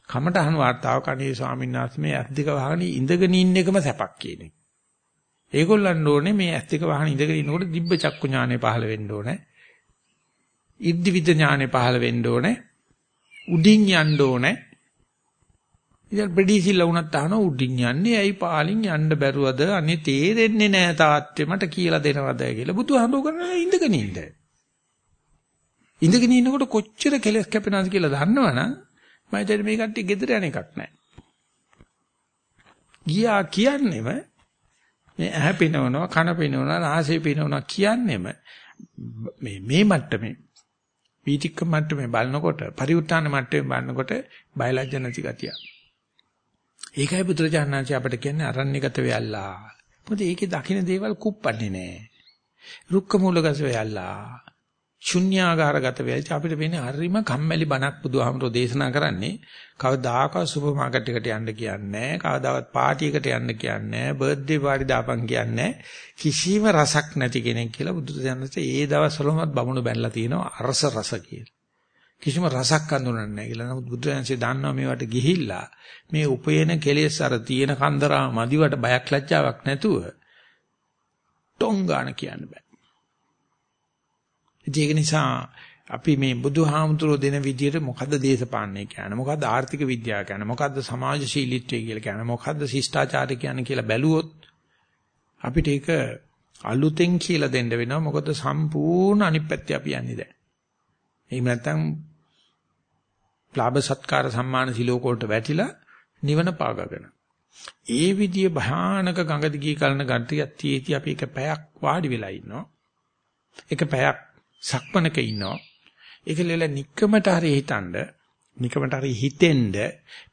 Speaker 1: කමටහන් වාර්තාවක් අනේ ස්වාමීන් වහන්සේ මේ ඇස් දෙක වහගෙන ඉඳගෙන ඉන්න එකම සැපක් කියන එක. ඒගොල්ලන් ඕනේ මේ ඇස් දෙක වහගෙන ඉඳගෙන ඉන්නකොට දිබ්බ චක්කු ඥානෙ පහළ වෙන්න ඕනේ. ඉර්ධිවිද ඥානෙ පහළ වෙන්න ඕනේ. උඩින් යන්න ඕනේ. ඉතින් ප්‍රෙඩිසිල්ල වුණත් අහන උඩින් යන්නේ ඇයි පාලින් යන්න බැරුවද? අනේ තේරෙන්නේ නැහැ තාත්තේ මට කියලා දෙනවද කියලා. බුදුහාමුදුරු කරන්නේ ඉඳගෙන ඉන්න. ඉඳගෙන ඉන්නකොට කොච්චර කෙලස් කැපෙනවද කියලා දන්නවනම් මම හිතන්නේ මේ කට්ටිය ගෙදර යන එකක් නැහැ. ගියා කියන්නේම මේ ඇහැ පිනවනවා කන පිනවනවා නාසය පිනවනවා කියන්නේම මේ මේ මට්ටමේ වීතික්ක මට්ටමේ බලනකොට පරිඋත්තාන මට්ටමේ බලනකොට බයලජ්ජ නැති ගතිය. ඒකයි පුත්‍රජානනාංශය අපිට කියන්නේ අරණ්‍යගත වෙයල්ලා. මොකද ඒකේ දකින්න දේවල් කුප්පන්නේ නැහැ. රුක්ක මූලගත වෙයල්ලා. ශුන්‍යාගාරගත වෙයි අපිට වෙන්නේ හරිම කම්මැලි බණක් බුදුහාමරෝ දේශනා කරන්නේ කවදාකවත් සුපර් මාකට් එකට යන්න කියන්නේ කවදාවත් පාටි එකට යන්න කියන්නේ බර්ත්ඩේ පාටි දාපන් කියන්නේ කිසිම රසක් නැති කෙනෙක් කියලා බුදු දහමසේ ඒ දවස්වලමත් බමුණු බැනලා තිනවා අරස රස කියලා කිසිම රසක් අඳුනන්නේ නැහැ කියලා. නමුත් බුදු දහමසේ දන්නවා මේවට ගිහිල්ලා මේ උපයන කෙලෙස් අර තියෙන කන්දරා මදිවට බයක් ලැජ්ජාවක් නැතුව ටොංගාන කියන්න බෑ. ඒක නිසා අපි මේ බුදුහාමුදුරෝ දෙන විදිහට මොකද්ද දේශපාලනය කියන්නේ? මොකද්ද ආර්ථික විද්‍යාව කියන්නේ? මොකද්ද සමාජශීලීත්වය කියලා කියන්නේ? මොකද්ද ශිෂ්ටාචාරය කියන්නේ කියලා බැලුවොත් අපිට ඒක අලුතෙන් කියලා දෙන්න වෙනවා. මොකද සම්පූර්ණ අනිත් පැත්තේ අපි යන්නේ දැන්. එහෙම නැත්නම් ලාභ සත්කාර සම්මාන සිලෝක වලට වැටිලා නිවන පාගගෙන. ඒ විදිය භයානක ගඟ දිගේ කලන ගතියක් තියෙති අපි එක පැයක් වාඩි වෙලා ඉන්නවා. එක පැයක් සක්මනක ඉන්නවා. ඒක ලෙල নিকකමට හරි හිතනද නිකමට හරි හිතෙන්ද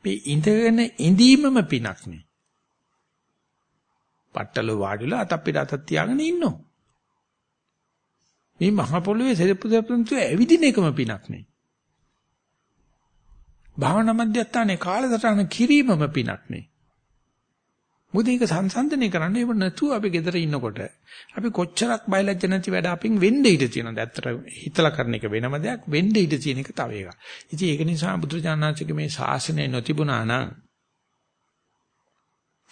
Speaker 1: මේ ඉඳගෙන ඉඳීමම පිනක් නේ. පట్టල වාඩිලා අත අපිට අත තියාගෙන ඉන්නවා. මේ මහ පොළවේ සෙරප්පු සෙරප්පුන්තු ඇවිදින එකම පිනක් නේ. භාවනා මධ්‍යස්ථානයේ කාලසටහන කිරීමම පිනක් නේ. මොකද ඒක සංසන්දනය කරන්න ඒව නැතුව අපි ගෙදර ඉන්නකොට අපි කොච්චරක් බයලජ්ජ නැති වැඩ අපින් වෙන්න ඉඩ තියෙනවද? ඇත්තට හිතලා කරන එක වෙනම දෙයක් වෙන්න ඉඩ තියෙන එක තව එකක්. ඉතින් ඒක නිසා බුදුරජාණන්සේගේ මේ ශාසනය නොතිබුණා නම්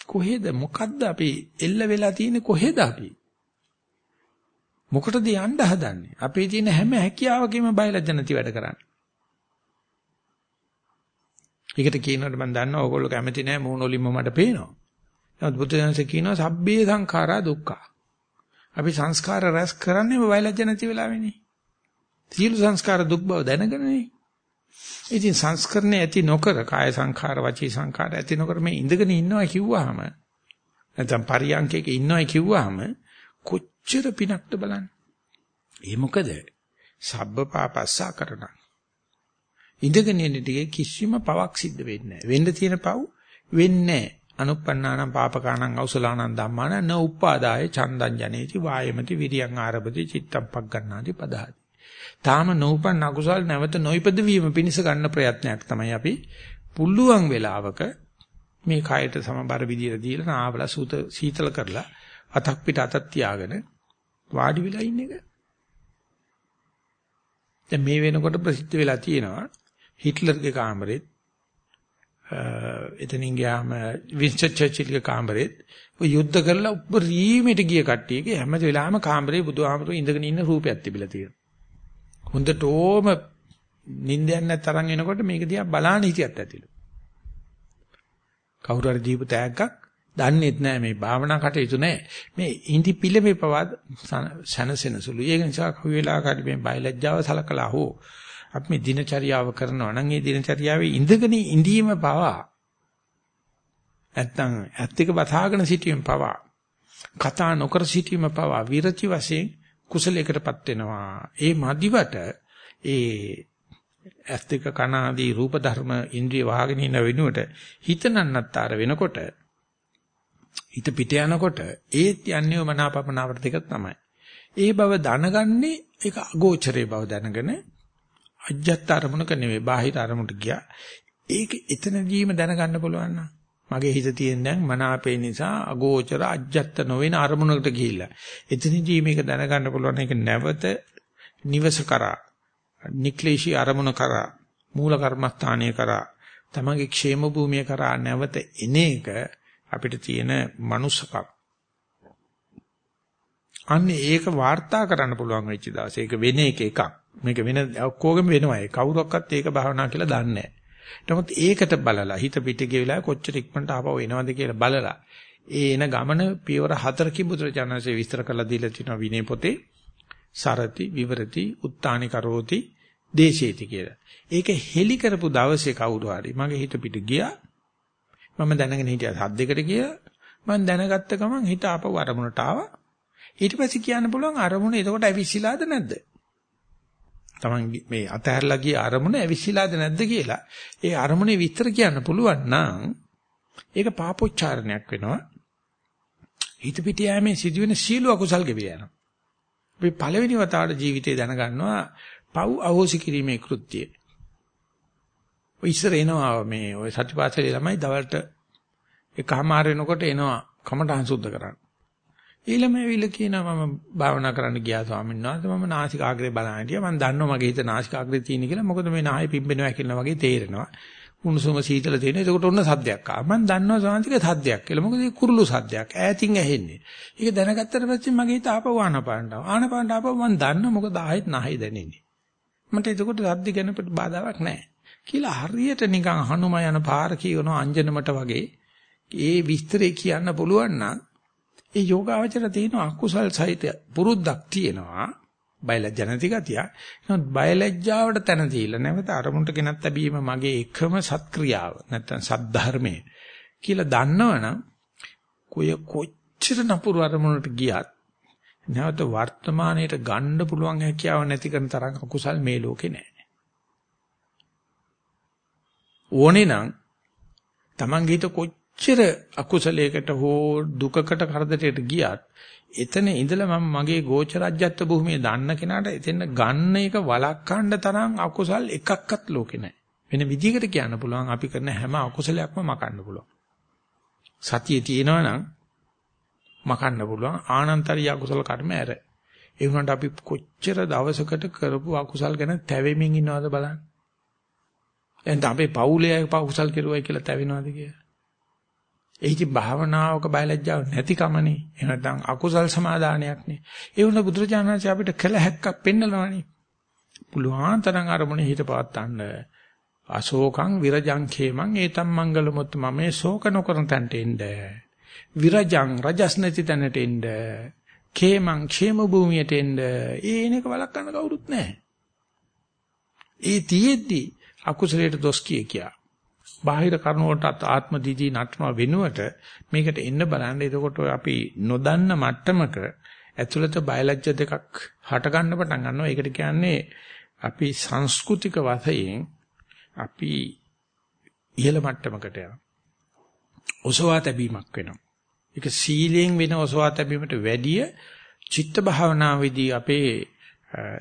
Speaker 1: කොහෙද මොකද්ද අපි එල්ල වෙලා තියෙන්නේ කොහෙද අපි? මොකටද යන්න හදන්නේ? අපේ තියෙන හැම හැකියාවකම බයලජ්ජ නැති වැඩ කරන්නේ. ඒකට කියනකොට මම දන්නවා ඕගොල්ලෝ කැමති නැහැ මූණ වලින්ම මට පේනවා. නමුත් බුදුදහමසේ කියනවා සබ්බේ සංඛාරා දුක්ඛ. අපි සංස්කාර රැස් කරන්නේම වයලජ්ජ නැති වෙලාවෙනේ. සියලු සංස්කාර දුක් බව දැනගෙනනේ. ඉතින් සංස්කරණේ ඇති නොකර කාය සංඛාර වචී සංඛාර ඇති නොකර මේ ඉඳගෙන ඉන්නවා කිව්වහම නැත්නම් පරියන්කයක ඉන්නවා කිව්වහම කොච්චර පිනක්ද බලන්න. ඒ මොකද? සබ්බ පාපස්සා කරන. ඉඳගෙන ඉන්න ටිකේ කිසිම පවක් සිද්ධ වෙන්නේ නැහැ. වෙන්න තියෙන පව් වෙන්නේ නැහැ. අනුප්පන්නානම් පාපකානම් අවසලානම් ධම්මාන න උපාදාය චන්දං ජනේති වායමති විරියං ආරබති චිත්තම් පග්ගණ්ණාති පදහති. තාම නූපන් අකුසල් නැවත නොයිපද වීම පිණිස ගන්න ප්‍රයත්නයක් තමයි අපි පුළුවන් වෙලාවක මේ කයට සමබර විදියට දීලා නාවල සූත සීතල කරලා අතක් පිට අතක් තියාගෙන වාඩි වෙලා ඉන්න එක. දැන් මේ වෙනකොට ප්‍රසිද්ධ වෙලා තියෙනවා හිට්ලර්ගේ කාමරෙත් එතනින් ගියාම වින්ස්ටන් චර්චිල්ගේ කාමරෙත් ඔය යුද්ධ කරලා උපරීමයට ගිය කට්ටියගේ හැම වෙලාවෙම කාමරේ බුදුහාමරෝ ඉඳගෙන ඉන්න රූපයක් තිබිලා තියෙනවා. හොඳටම නිින්දයක් නැතරම් එනකොට මේක දිහා බලාන හිටියත් ඇතිලු. කවුරු හරි දීපු තෑග්ගක් දන්නේත් නැහැ මේ භාවනා කටයුතු නැහැ. මේ ඉන්දි පිළමේ පවාද සනසෙන සුළු. ඒක නිසා කවි වෙලාවකට මේ බයලජ්ජාව සලකලා හෝ අපි මේ දිනචරියාව කරනවා නම් ඒ දිනචරියාවේ ඉඳගෙන ඉඳීම පවා නැත්තම් ඇත්තක බතාගෙන සිටීම පවා කතා නොකර සිටීම පවා විරති වශයෙන් කුසලයකටපත් වෙනවා. ඒ මදිවට ඒ ඇත්තක කන ආදී රූප ධර්ම ඉන්ද්‍රිය වහගෙන ඉන්න වෙනුවට හිත නන්නත්තර වෙනකොට හිත පිට යනකොට ඒත් යන්නේ මනාපපනාවට දෙක තමයි. ඒ බව දැනගන්නේ ඒක අගෝචරේ බව දැනගෙන අජ්ජත් අරමුණක නෙවෙයි බාහිර අරමුණට ගියා. ඒක එතනදීම දැනගන්න පුළුවන් නම් මගේ හිත තියෙන දැන් මනාපේ නිසා අගෝචර අජ්ජත් නොවන අරමුණකට ගිහිල්ලා. එතනදී මේක දැනගන්න පුළුවන් ඒක නැවත නිවස කරා නික්ලේශී අරමුණ කරා මූල කර්මස්ථානය කරා තමගේ ക്ഷേම භූමිය කරා නැවත එන එක අපිට තියෙන මනුස්සකම්. අන්න ඒක වාර්තා කරන්න පුළුවන් වෙච්ච දවසේ ඒක වෙන එක එකක්. මේක වෙන ඔක්කොගෙම වෙනවා. ඒ කවුරක්වත් ඒක භාවනා කියලා දන්නේ නැහැ. නමුත් ඒකට බලලා හිත පිට ගිය වෙලාවේ කොච්චර ඉක්මනට ආපහු එනවද කියලා බලලා ඒ එන ගමන පියවර හතරකින් බුදුරජාණන්සේ විස්තර කරලා දීලා තිනවා විනය පොතේ සරති විවරති උත්තානි කරෝති දේශේති කියලා. ඒක හෙලි කරපු දවසේ කවුරු හරි මගේ හිත පිට ගියා. මම දැනගෙන හිටියා සද්දයකට ගියා. මම දැනගත්ත ගමන් හිත ආපහු අරමුණට ආවා. ඊට පස්සේ කියන්න පුළුවන් අරමුණ එතකොට ඇවිස්සීලාද නැද්ද? Taman මේ අතහැරලා ගිය අරමුණ ඇවිස්සීලාද නැද්ද කියලා. ඒ අරමුණේ විස්තර කියන්න පුළුවන් නම් ඒක පාපොච්චාරණයක් වෙනවා. හිත පිට යෑමේ සිදුවෙන සීල අකුසල් ගෙවිය යනවා. අපි පළවෙනි වතාවට ජීවිතේ දැනගන්නවා පව් අහෝසි කිරීමේ කෘත්‍යය. ඔය ඉස්සර එනවා මේ ඔය සත්‍යපාසලේ ළමයි දවල්ට එකමාර වෙනකොට එනවා කමටහන් සුද්ධ කරන්න. ඊළම ඇවිල්ලා කියනවා මම භාවනා කරන්න ගියා ස්වාමීන් වහන්සේ. මම නාසිකාග්‍රේ බලන්න හිටියා. මම දන්නවා මගේ හිත නාසිකාග්‍රේ තියෙන කියලා. මොකද මේ නාහය පිම්බෙනවා කියලා වගේ තේරෙනවා. උණුසුම සීතල තියෙන ඒකට ඔන්න සද්දයක් ආවා. මම දන්නවා ස්වාමීන්තික සද්දයක් කියලා. මොකද ඒ කුරුළු සද්දයක්. ඈතින් ඇහෙන්නේ. ඒක දැනගත්තට පස්සේ මගේ හිත ආපහු ආනපානට ආනපානට ආපහු මම දන්නවා මොකද ආයෙත් නාහය දැනෙන්නේ. මට ඒකට සද්ද ගැන බාධාවක් නැහැ. කියලා හරියට නිකන් හනුම යන පාර කියනවා අංජනමට වගේ. ඒ විස්තරේ කියන්න පුළුවන් නම් ඒ යෝගාවචර තියෙන අකුසල් සහිත පුරුද්දක් තියෙනවා. බයලජ්ජ නැති ගතිය. නමුත් බයලජ්ජාවට තැන දීලා නැවත අරමුණට ගෙනත් ලැබීම මගේ එකම සත්ක්‍රියාව. නැත්තම් සද්ධර්මයේ කියලා දන්නවනම් කොය කොච්චර නපුරු අරමුණට ගියත් නැවත වර්තමානයේට ගන්න පුළුවන් හැකියාව නැති කරන තරම් අකුසල් මේ ලෝකේ නැහැ. ඕනේ නම් Taman ගිත කොච්චර අකුසලයකට හෝ දුකකට කරදරයකට ගියත් එතන ඉඳලා මම මගේ ගෝචරජ්‍යත්ව භූමියේ දන්න කෙනාට එතෙන් ගන්න එක වළක්වන්න තරම් අකුසල් එකක්වත් ලෝකේ නැහැ. වෙන විදිහකට කියන්න පුළුවන් අපි කරන හැම අකුසලයක්ම මකන්න පුළුවන්. සතියේ තියෙනවා නම් මකන්න පුළුවන් ආනන්තරිය අකුසල කර්ම ඇර. ඒ වුණාට අපි කොච්චර දවසකට කරපු අකුසල් ගැන තැවෙමින් ඉන්නවද බලන්න. එහෙනම් අපේ පවුලේ අකුසල් කෙරුවයි කියලා තැවෙනවද කියලා. ඒකි භාවනාවක බයලජ්ජාව නැතිකමනේ. එහෙම නැත්නම් අකුසල් සමාදානයක්නේ. ඒ වුණ බුදුරජාණන්සේ අපිට කළ හැක්කක් පෙන්නනවානේ. පුළුවන් තරම් අරමුණේ හිත පවත්තන්න. අශෝකං විරජං khemං ඒතම් මංගල මුත් මමේ ශෝක නොකරන තැනට එන්න. විරජං රජස් නැති තැනට එන්න. khemං ക്ഷേම භූමියට එන්න. ඒනක වළක්වන්න කවුරුත් නැහැ. ඒ තියෙද්දි අකුසලයට දොස් කිය කියා. බාහිර කරුණ වලට ආත්ම දිදී නටන වෙනුවට මේකට එන්න බලන්න. එතකොට අපි නොදන්න මට්ටමක ඇතුළත බයලජ්‍ය දෙකක් හට ගන්න පටන් ගන්නවා. ඒකට කියන්නේ අපි සංස්කෘතික වශයෙන් අපි ඉහළ මට්ටමකට යනවා. ඔසවා තැබීමක් වෙනවා. ඒක සීලයෙන් වෙන ඔසවා තැබීමට වැඩිය චිත්ත භාවනාවේදී අපේ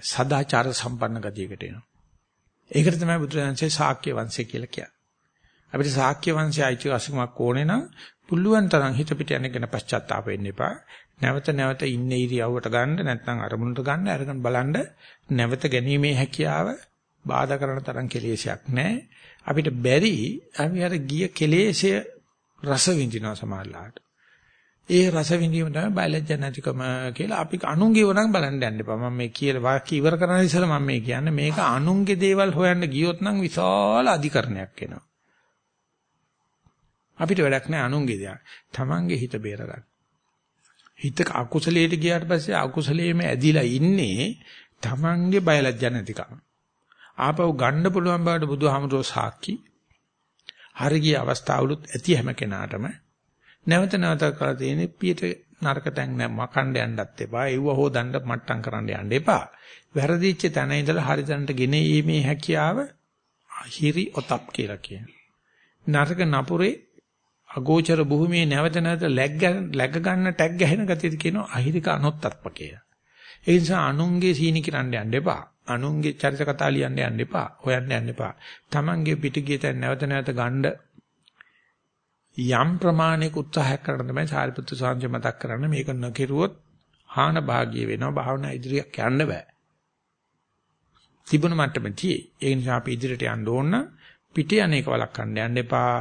Speaker 1: සදාචාර සම්පන්න ගතියකට එනවා. ඒකට තමයි බුදුරජාණන්සේ ශාක්‍ය වංශය කියලා කියන්නේ. අපිට ශාක්‍ය වංශය අයිතිවාසිකමක් ඕනේ නම් පුළුවන් තරම් හිත පිට යන ගැන පශ්චාත්තාප වෙන්න එපා. නැවත නැවත ඉන්නේ ඉරියව්වට ගන්න නැත්නම් අරමුණට ගන්න අරගෙන බලන්න නැවත ගැනීමේ හැකියාව බාධා කරන තරම් කෙලෙසයක් නැහැ. අපිට බැරි අපි අර ගිය කෙලෙසය රස විඳිනවා සමාජලාට. ඒ රස විඳීම තමයි බයලජ්ජ නැතිකම කියලා අපි අනුන්ගේව නම් බලන්න යන්න එපා. මම මේ කියලා වාක්‍ය ඉවර කරන ඉස්සෙල්ලා මම මේ කියන්නේ මේක අනුන්ගේ දේවල් හොයන්න ගියොත් නම් විශාල අධිකරණයක් එනවා. අපිට වැඩක් නැහැ අනුන්ගේ දේවල්. Tamange හිත බේරගන්න. හිත අකුසලයට ගියාට පස්සේ අකුසලයේම ඇදිලා ඉන්නේ Tamange බයලජ්ජ නැතිකම. ආපහු ගන්න පුළුවන් බවට බුදුහාමුදුරුවෝ සාක්ෂි. හරිය අවස්ථාවලුත් ඇති හැම කෙනාටම නැවත නැවත කරලා තියෙන්නේ පියට නරක තැන් නැ මකණ්ඩ යන්නත් එපා. ඒව හොදන්න මට්ටම් කරන්න යන්න එපා. වැරදිච්ච තැන ඉඳලා හරි තැනට ගෙනීමේ හැකියාව හිරි ඔතප් කියලා කියනවා. නරක නපුරේ අගෝචර භූමියේ නැවත නැවත läග් läග ගන්න ටැග් ගැහෙන ගතියද කියනවා අහිරික අනොත්ත්ප කියලා. ඒ නිසා අනුන්ගේ සීනි කිරන්න යන්න එපා. අනුන්ගේ චරිත කතා ලියන්න යන්න එපා. හොයන්න යන්න එපා. Tamange පිටිගිය තැන් නැවත නැවත ගන්න යම් ප්‍රමාණයක උත්සාහයක් කරන තමයි සාරිපුත්තු සාංශය මතක් කරන්නේ මේක නොකිරුවොත් හාන භාගිය වෙනවා භාවනා ඉදිරියක් යන්න බෑ. තිබුණ මට්ටමදී ඒ නිසා අපි ඉදිරියට යන්න ඕන පිටේ අනේක වළක්වන්න යන්න එපා.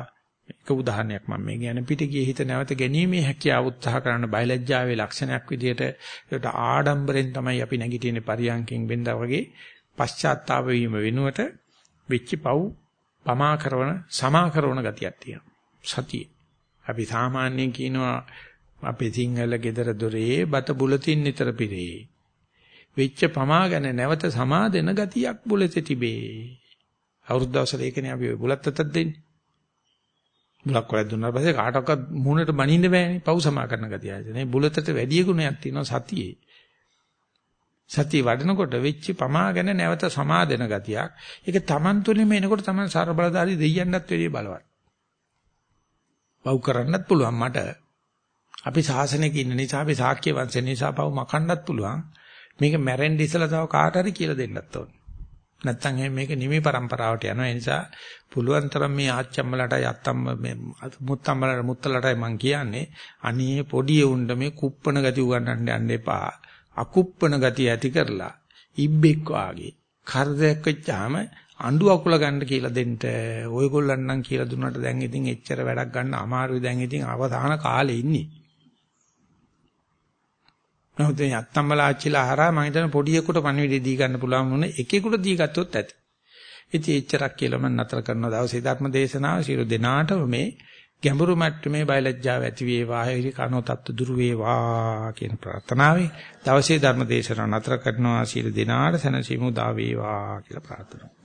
Speaker 1: එක උදාහරණයක් මම මේ කියන්නේ පිට ගියේ හිත නැවත ගැනීමේ හැකියාව උත්සාහ කරන බයලජ්ජාවේ ලක්ෂණයක් විදිහට ඒකට ආඩම්බරෙන් තමයි අපි නැගිටින්නේ පරියන්කෙන් වෙනදා වගේ පශ්චාත්තාප වීම වෙනුවට වෙච්ච පව් පමා කරන සමා කරන ගතියක් තියෙනවා. සතිය. අපි සාමාන්‍යයෙන් කියනවා අපේ සිංහල ගෙදර දොරේ බත බුලතින් නිතර පිරේ. වෙච්ච පමා ගැන නැවත සමාදෙන ගතියක් බුලතේ තිබේ. අවුරුදු දවසට ඒකනේ අපි බුලත් අතක් දෙන්නේ. බුලක් වල දුන්නාට පස්සේ කාටවත් මූණට බනින්න බෑනේ. පව් සමා කරන ගතිය ආයතනේ. බුලතට වැඩි ගුණයක් තියෙනවා සතියේ. සතිය වඩනකොට වෙච්ච පමා ගැන නැවත සමාදෙන ගතියක්. ඒක Taman තුලින්ම එනකොට Taman ਸਰබලදාරි දෙයියන්නත් වැඩි බලවත්. පව් කරන්නත් පුළුවන් මට. අපි ශාසනයක ඉන්න නිසා අපි ශාක්‍ය වංශ නිසා පව් මකන්නත් පුළුවන්. මේක මැරෙන්න ඉස්සලා තව කාට හරි කියලා දෙන්නත් ඕනේ. නැත්තම් එහෙනම් මේක නිමි પરම්පරාවට යනවා. ඒ නිසා පුළුවන් තරම් මේ ආච්චම්මලට යත්තම් මේ මුත්තම්මලට මුත්තලටයි මම කියන්නේ අනේ පොඩි උණ්ඩ මේ කුප්පන ගති උගන්නන්න යන්න එපා. අකුප්පන ගති ඇති කරලා ඉබ්බෙක් වාගේ කරදයක් වෙච්චාම අඬු අකුල ගන්න කියලා දෙන්න. ඔයගොල්ලන් නම් කියලා දුන්නාට දැන් ඉතින් එච්චර වැඩක් ගන්න අමාරුයි දැන් ඉතින් අවසාන කාලේ ඉන්නේ. නමුත් මේ අත්තම්මලාච්චිලා හරහා මම හිතන පොඩියෙකුට පණිවිඩය දී ගන්න පුළුවන් වුණ එකෙකුට දී ගත්තොත් ඇති. ඉතින් එච්චරක් කියලා මම නතර කරන දවසේ ධර්ම දේශනාව සියලු දෙනාටම මේ ගැඹුරු මට්ටමේ බයලජ්ජාව ඇති වේවා, හිරි කනෝ තත්තු දුරු වේවා කියන ප්‍රාර්ථනාවයි. දවසේ ධර්ම දේශනාව නතර කරනවා සියලු දෙනාට සැනසීම උදා වේවා කියලා ප්‍රාර්ථනා